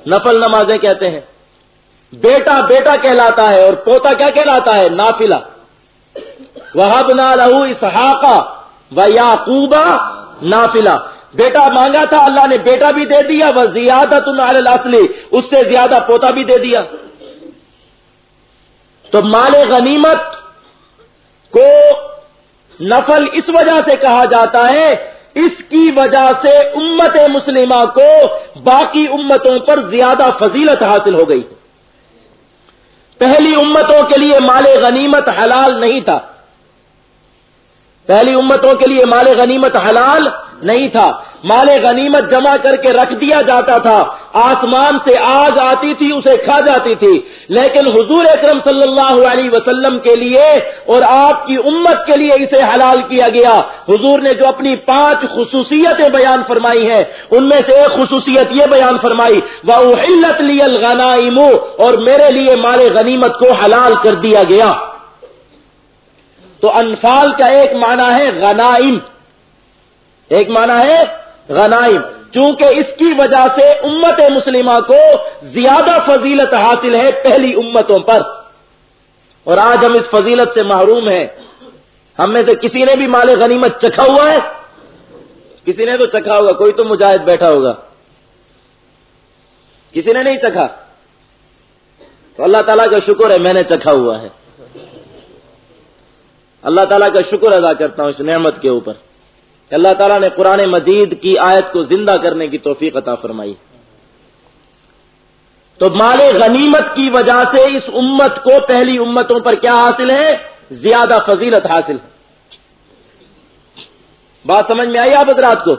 نفل نمازیں کہتے ہیں۔ بیٹا بیٹا کہلاتا ہے اور پوتا کیا کہلاتا ہے؟ نافلہ۔ وہ بنا لہو اسحاقہ و یاقوبہ نافلہ۔ بیٹا مانگا تھا، اللہ نے بیٹا بھی دے دیا، وہ زیادت اصلی اس سے زیادہ پوتا بھی دے دیا۔ تو مال غنیمت کو نفل اس وجہ سے کہا جاتا ہے، اس کی وجہ سے امت مسلمہ کو باقی امتوں پر زیادہ فضیلت حاصل ہو گئی۔ پہلی امتوں کے لیے مال غنیمت حلال نہیں تھا۔ پہلی امتوں کے لیے مال غنیمت حلال نہیں تھا۔ مال غنیمت جمع کر کے رکھ دیا جاتا تھا۔ آسمان سے آگ آتی تھی، اسے کھا جاتی تھی۔ لیکن حضور اکرم صلی اللہ علیہ وسلم کے لیے اور آپ کی امت کے لیے اسے حلال کیا گیا۔ حضور نے جو اپنی پانچ خصوصیتیں بیان فرمائی ہیں، ان میں سے ایک خصوصیت یہ بیان فرمائی وہ علت لی الغنائم اور میرے لیے مال غنیمت کو حلال کر دیا گیا۔ تو انفال کا ایک معنی ہے غنائم۔ ایک معنی ہے غنائم۔ چونکہ اس کی وجہ سے امت مسلمہ کو زیادہ فضیلت حاصل ہے پہلی امتوں پر۔ اور آج ہم اس فضیلت سے محروم ہیں۔ ہم میں سے کسی نے بھی مال غنیمت چکھا ہوا ہے؟ کسی نے تو چکھا ہوگا، کوئی تو مجاہد بیٹھا ہوگا۔ کسی نے نہیں چکھا۔ تو اللہ تعالیٰ کا شکر ہے میں نے چکھا ہوا ہے۔ اللہ تعالیٰ کا شکر ادا کرتا ہوں اس نعمت کے اوپر۔ اللہ تعالیٰ نے قرآن مجید کی آیت کو زندہ کرنے کی توفیق عطا فرمائی۔ تو مال غنیمت کی وجہ سے اس امت کو پہلی امتوں پر کیا حاصل ہے؟ زیادہ فضیلت حاصل۔ ہے بات سمجھ میں آئی آپ حضرات کو؟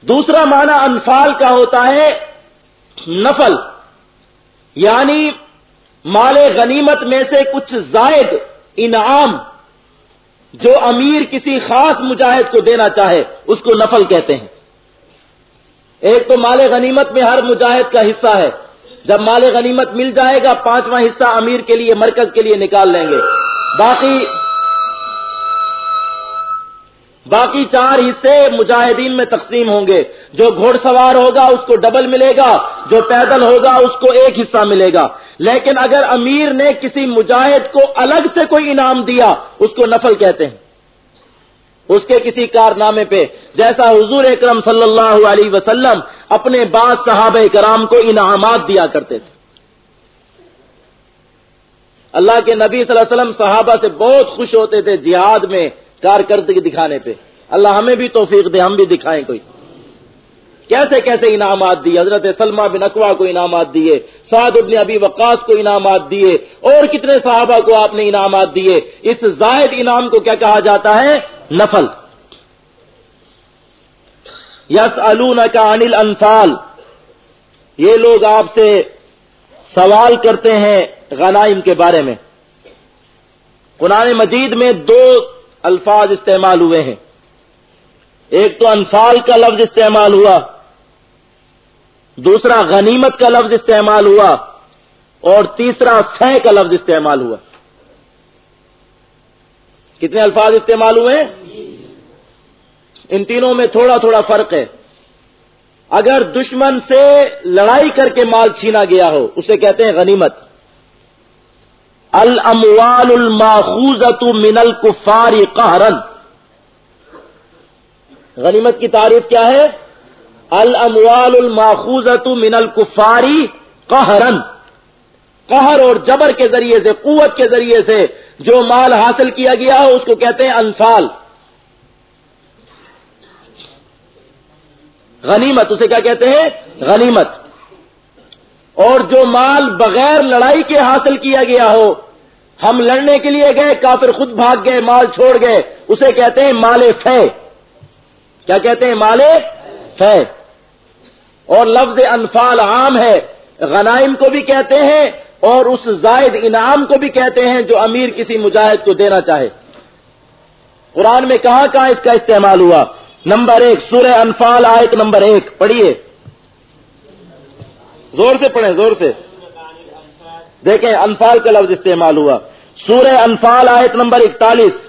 دوسرا معنی انفال کا ہوتا ہے نفل۔ یعنی مال غنیمت میں سے کچھ زائد انعام جو امیر کسی خاص مجاہد کو دینا چاہے، اس کو نفل کہتے ہیں۔ ایک تو مال غنیمت میں ہر مجاہد کا حصہ ہے۔ جب مال غنیمت مل جائے گا، پانچواں حصہ امیر کے لیے، مرکز کے لیے نکال لیں گے۔ باقی باقی چار حصے مجاہدین میں تقسیم ہوں گے۔ جو گھوڑ سوار ہوگا اس کو ڈبل ملے گا، جو پیدل ہوگا اس کو ایک حصہ ملے گا۔ لیکن اگر امیر نے کسی مجاہد کو الگ سے کوئی انعام دیا، اس کو نفل کہتے ہیں۔ اس کے کسی کارنامے پہ، جیسا حضور اکرم صلی اللہ علیہ وسلم اپنے بعض صحابہ کرام کو انعامات دیا کرتے تھے۔ اللہ کے نبی صلی اللہ علیہ وسلم صحابہ سے بہت خوش ہوتے تھے جہاد میں۔ کارکردگی دکھانے پہ۔ اللہ ہمیں بھی توفیق دے، ہم بھی دکھائیں کوئی۔ کیسے کیسے انعامات دیے؟ حضرت سلمہ بن اقوا کو انعامات دیے، سعد ابن ابی وقاص کو انعامات دیے، اور کتنے صحابہ کو آپ نے انعامات دیے۔ اس زائد انعام کو کیا کہا جاتا ہے؟ نفل۔ یس کا انل انفال یہ لوگ آپ سے سوال کرتے ہیں غنائم کے بارے میں۔ قرآن مجید میں دو الفاظ استعمال ہوئے ہیں۔ ایک تو انفال کا لفظ استعمال ہوا، دوسرا غنیمت کا لفظ استعمال ہوا، اور تیسرا سہ کا لفظ استعمال ہوا۔ کتنے الفاظ استعمال ہوئے؟ ان تینوں میں تھوڑا تھوڑا فرق ہے۔ اگر دشمن سے لڑائی کر کے مال چھینا گیا ہو، اسے کہتے ہیں غنیمت۔ الاموال الماخوذت من الکفار قہرن۔ غنیمت کی تعریف کیا ہے؟ الاموال الماخوذت من الکفاری قہرن۔ قہر اور جبر کے ذریعے سے، قوت کے ذریعے سے جو مال حاصل کیا گیا ہو اس کو کہتے ہیں انفال۔ غنیمت، اسے کیا کہتے ہیں؟ غنیمت۔ اور جو مال بغیر لڑائی کے حاصل کیا گیا ہو، ہم لڑنے کے لیے گئے، کافر خود بھاگ گئے، مال چھوڑ گئے، اسے کہتے ہیں مال فے۔ کیا کہتے ہیں مال فے؟ اور لفظ انفال عام ہے، غنائم کو بھی کہتے ہیں اور اس زائد انعام کو بھی کہتے ہیں جو امیر کسی مجاہد کو دینا چاہے۔ قرآن میں کہاں کہاں اس کا استعمال ہوا؟ نمبر ایک، سورہ انفال آیت نمبر ایک، پڑھیے۔ زور سے پڑھیں، زور سے۔ دیکھیں، انفال کا لفظ استعمال ہوا۔ سورہ انفال آیت نمبر اکتالیس۔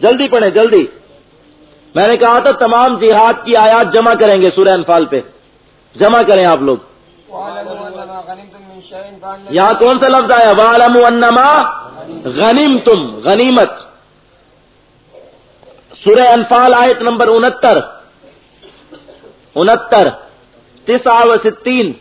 جلدی پڑھیں، جلدی۔ میں نے کہا تھا تمام جہاد کی آیات جمع کریں گے سورہ انفال پہ۔ جمع کریں آپ لوگ۔ یہاں کون سا لفظ آیا؟ والم انما غنیم تم غنیمت۔ سورہ انفال آیت نمبر انہتر۔ انہتر۔ تسعہ و ستین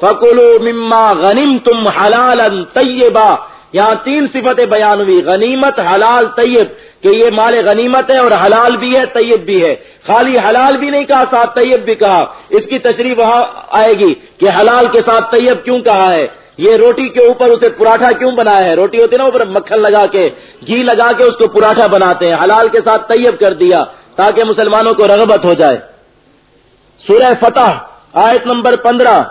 فکلو مما غنیم تم حلال طیبا یہاں تین صفتیں بیان ہوئی، غنیمت، حلال، طیب، کہ یہ مال غنیمت ہے اور حلال بھی ہے، طیب بھی ہے۔ خالی حلال بھی نہیں کہا، ساتھ طیب بھی کہا۔ اس کی تشریح وہاں آئے گی کہ حلال کے ساتھ طیب کیوں کہا ہے؟ یہ روٹی کے اوپر اسے پراٹھا کیوں بنایا ہے؟ روٹی ہوتی نا، اوپر مکھن لگا کے، گھی لگا کے اس کو پراٹھا بناتے ہیں۔ حلال کے ساتھ طیب کر دیا۔ تاکہ مسلمانوں کو رغبت ہو جائے۔ سورہ فتح، آیت نمبر پندرہ۔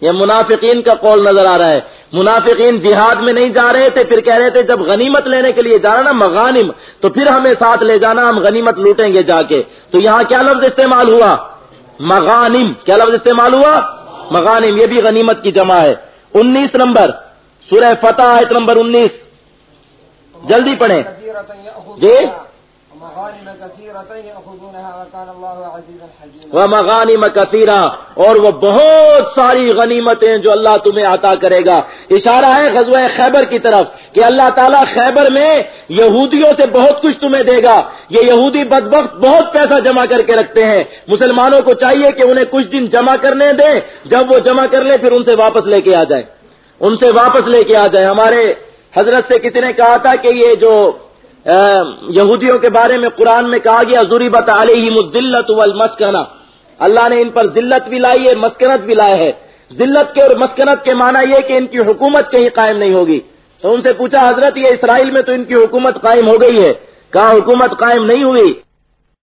یہ منافقین کا قول نظر آ رہا ہے۔ منافقین جہاد میں نہیں جا رہے تھے، پھر کہہ رہے تھے جب غنیمت لینے کے لیے جا رہا نا مغانم، تو پھر ہمیں ساتھ لے جانا، ہم غنیمت لوٹیں گے جا کے۔ تو یہاں کیا لفظ استعمال ہوا؟ مغانم۔ کیا لفظ استعمال ہوا؟ مغانم۔ یہ بھی غنیمت کی جمع ہے۔ انیس نمبر، سورہ فتح، آیت نمبر انیس۔ جلدی پڑھیں۔ جی؟ وہ مغانی کثیرہ، اور وہ بہت ساری غنیمتیں جو اللہ تمہیں عطا کرے گا۔ اشارہ ہے غزوہ خیبر کی طرف کہ اللہ تعالیٰ خیبر میں یہودیوں سے بہت کچھ تمہیں دے گا۔ یہ یہودی بدبخت بہت پیسہ جمع کر کے رکھتے ہیں۔ مسلمانوں کو چاہیے کہ انہیں کچھ دن جمع کرنے دیں۔ جب وہ جمع کر لیں پھر ان سے واپس لے کے آ جائیں ان سے واپس لے کے آ جائیں ہمارے حضرت سے کسی نے کہا تھا کہ یہ جو یہودیوں کے بارے میں قرآن میں کہا گیا ضروری علیہ مدلت والمسکنہ۔ اللہ نے ان پر ذلت بھی لائی ہے، مسکنت بھی لائے ہے۔ ذلت کے اور مسکنت کے معنی یہ کہ ان کی حکومت کہیں قائم نہیں ہوگی۔ تو ان سے پوچھا، حضرت یہ اسرائیل میں تو ان کی حکومت قائم ہو گئی ہے۔ کہا حکومت قائم نہیں ہوئی؟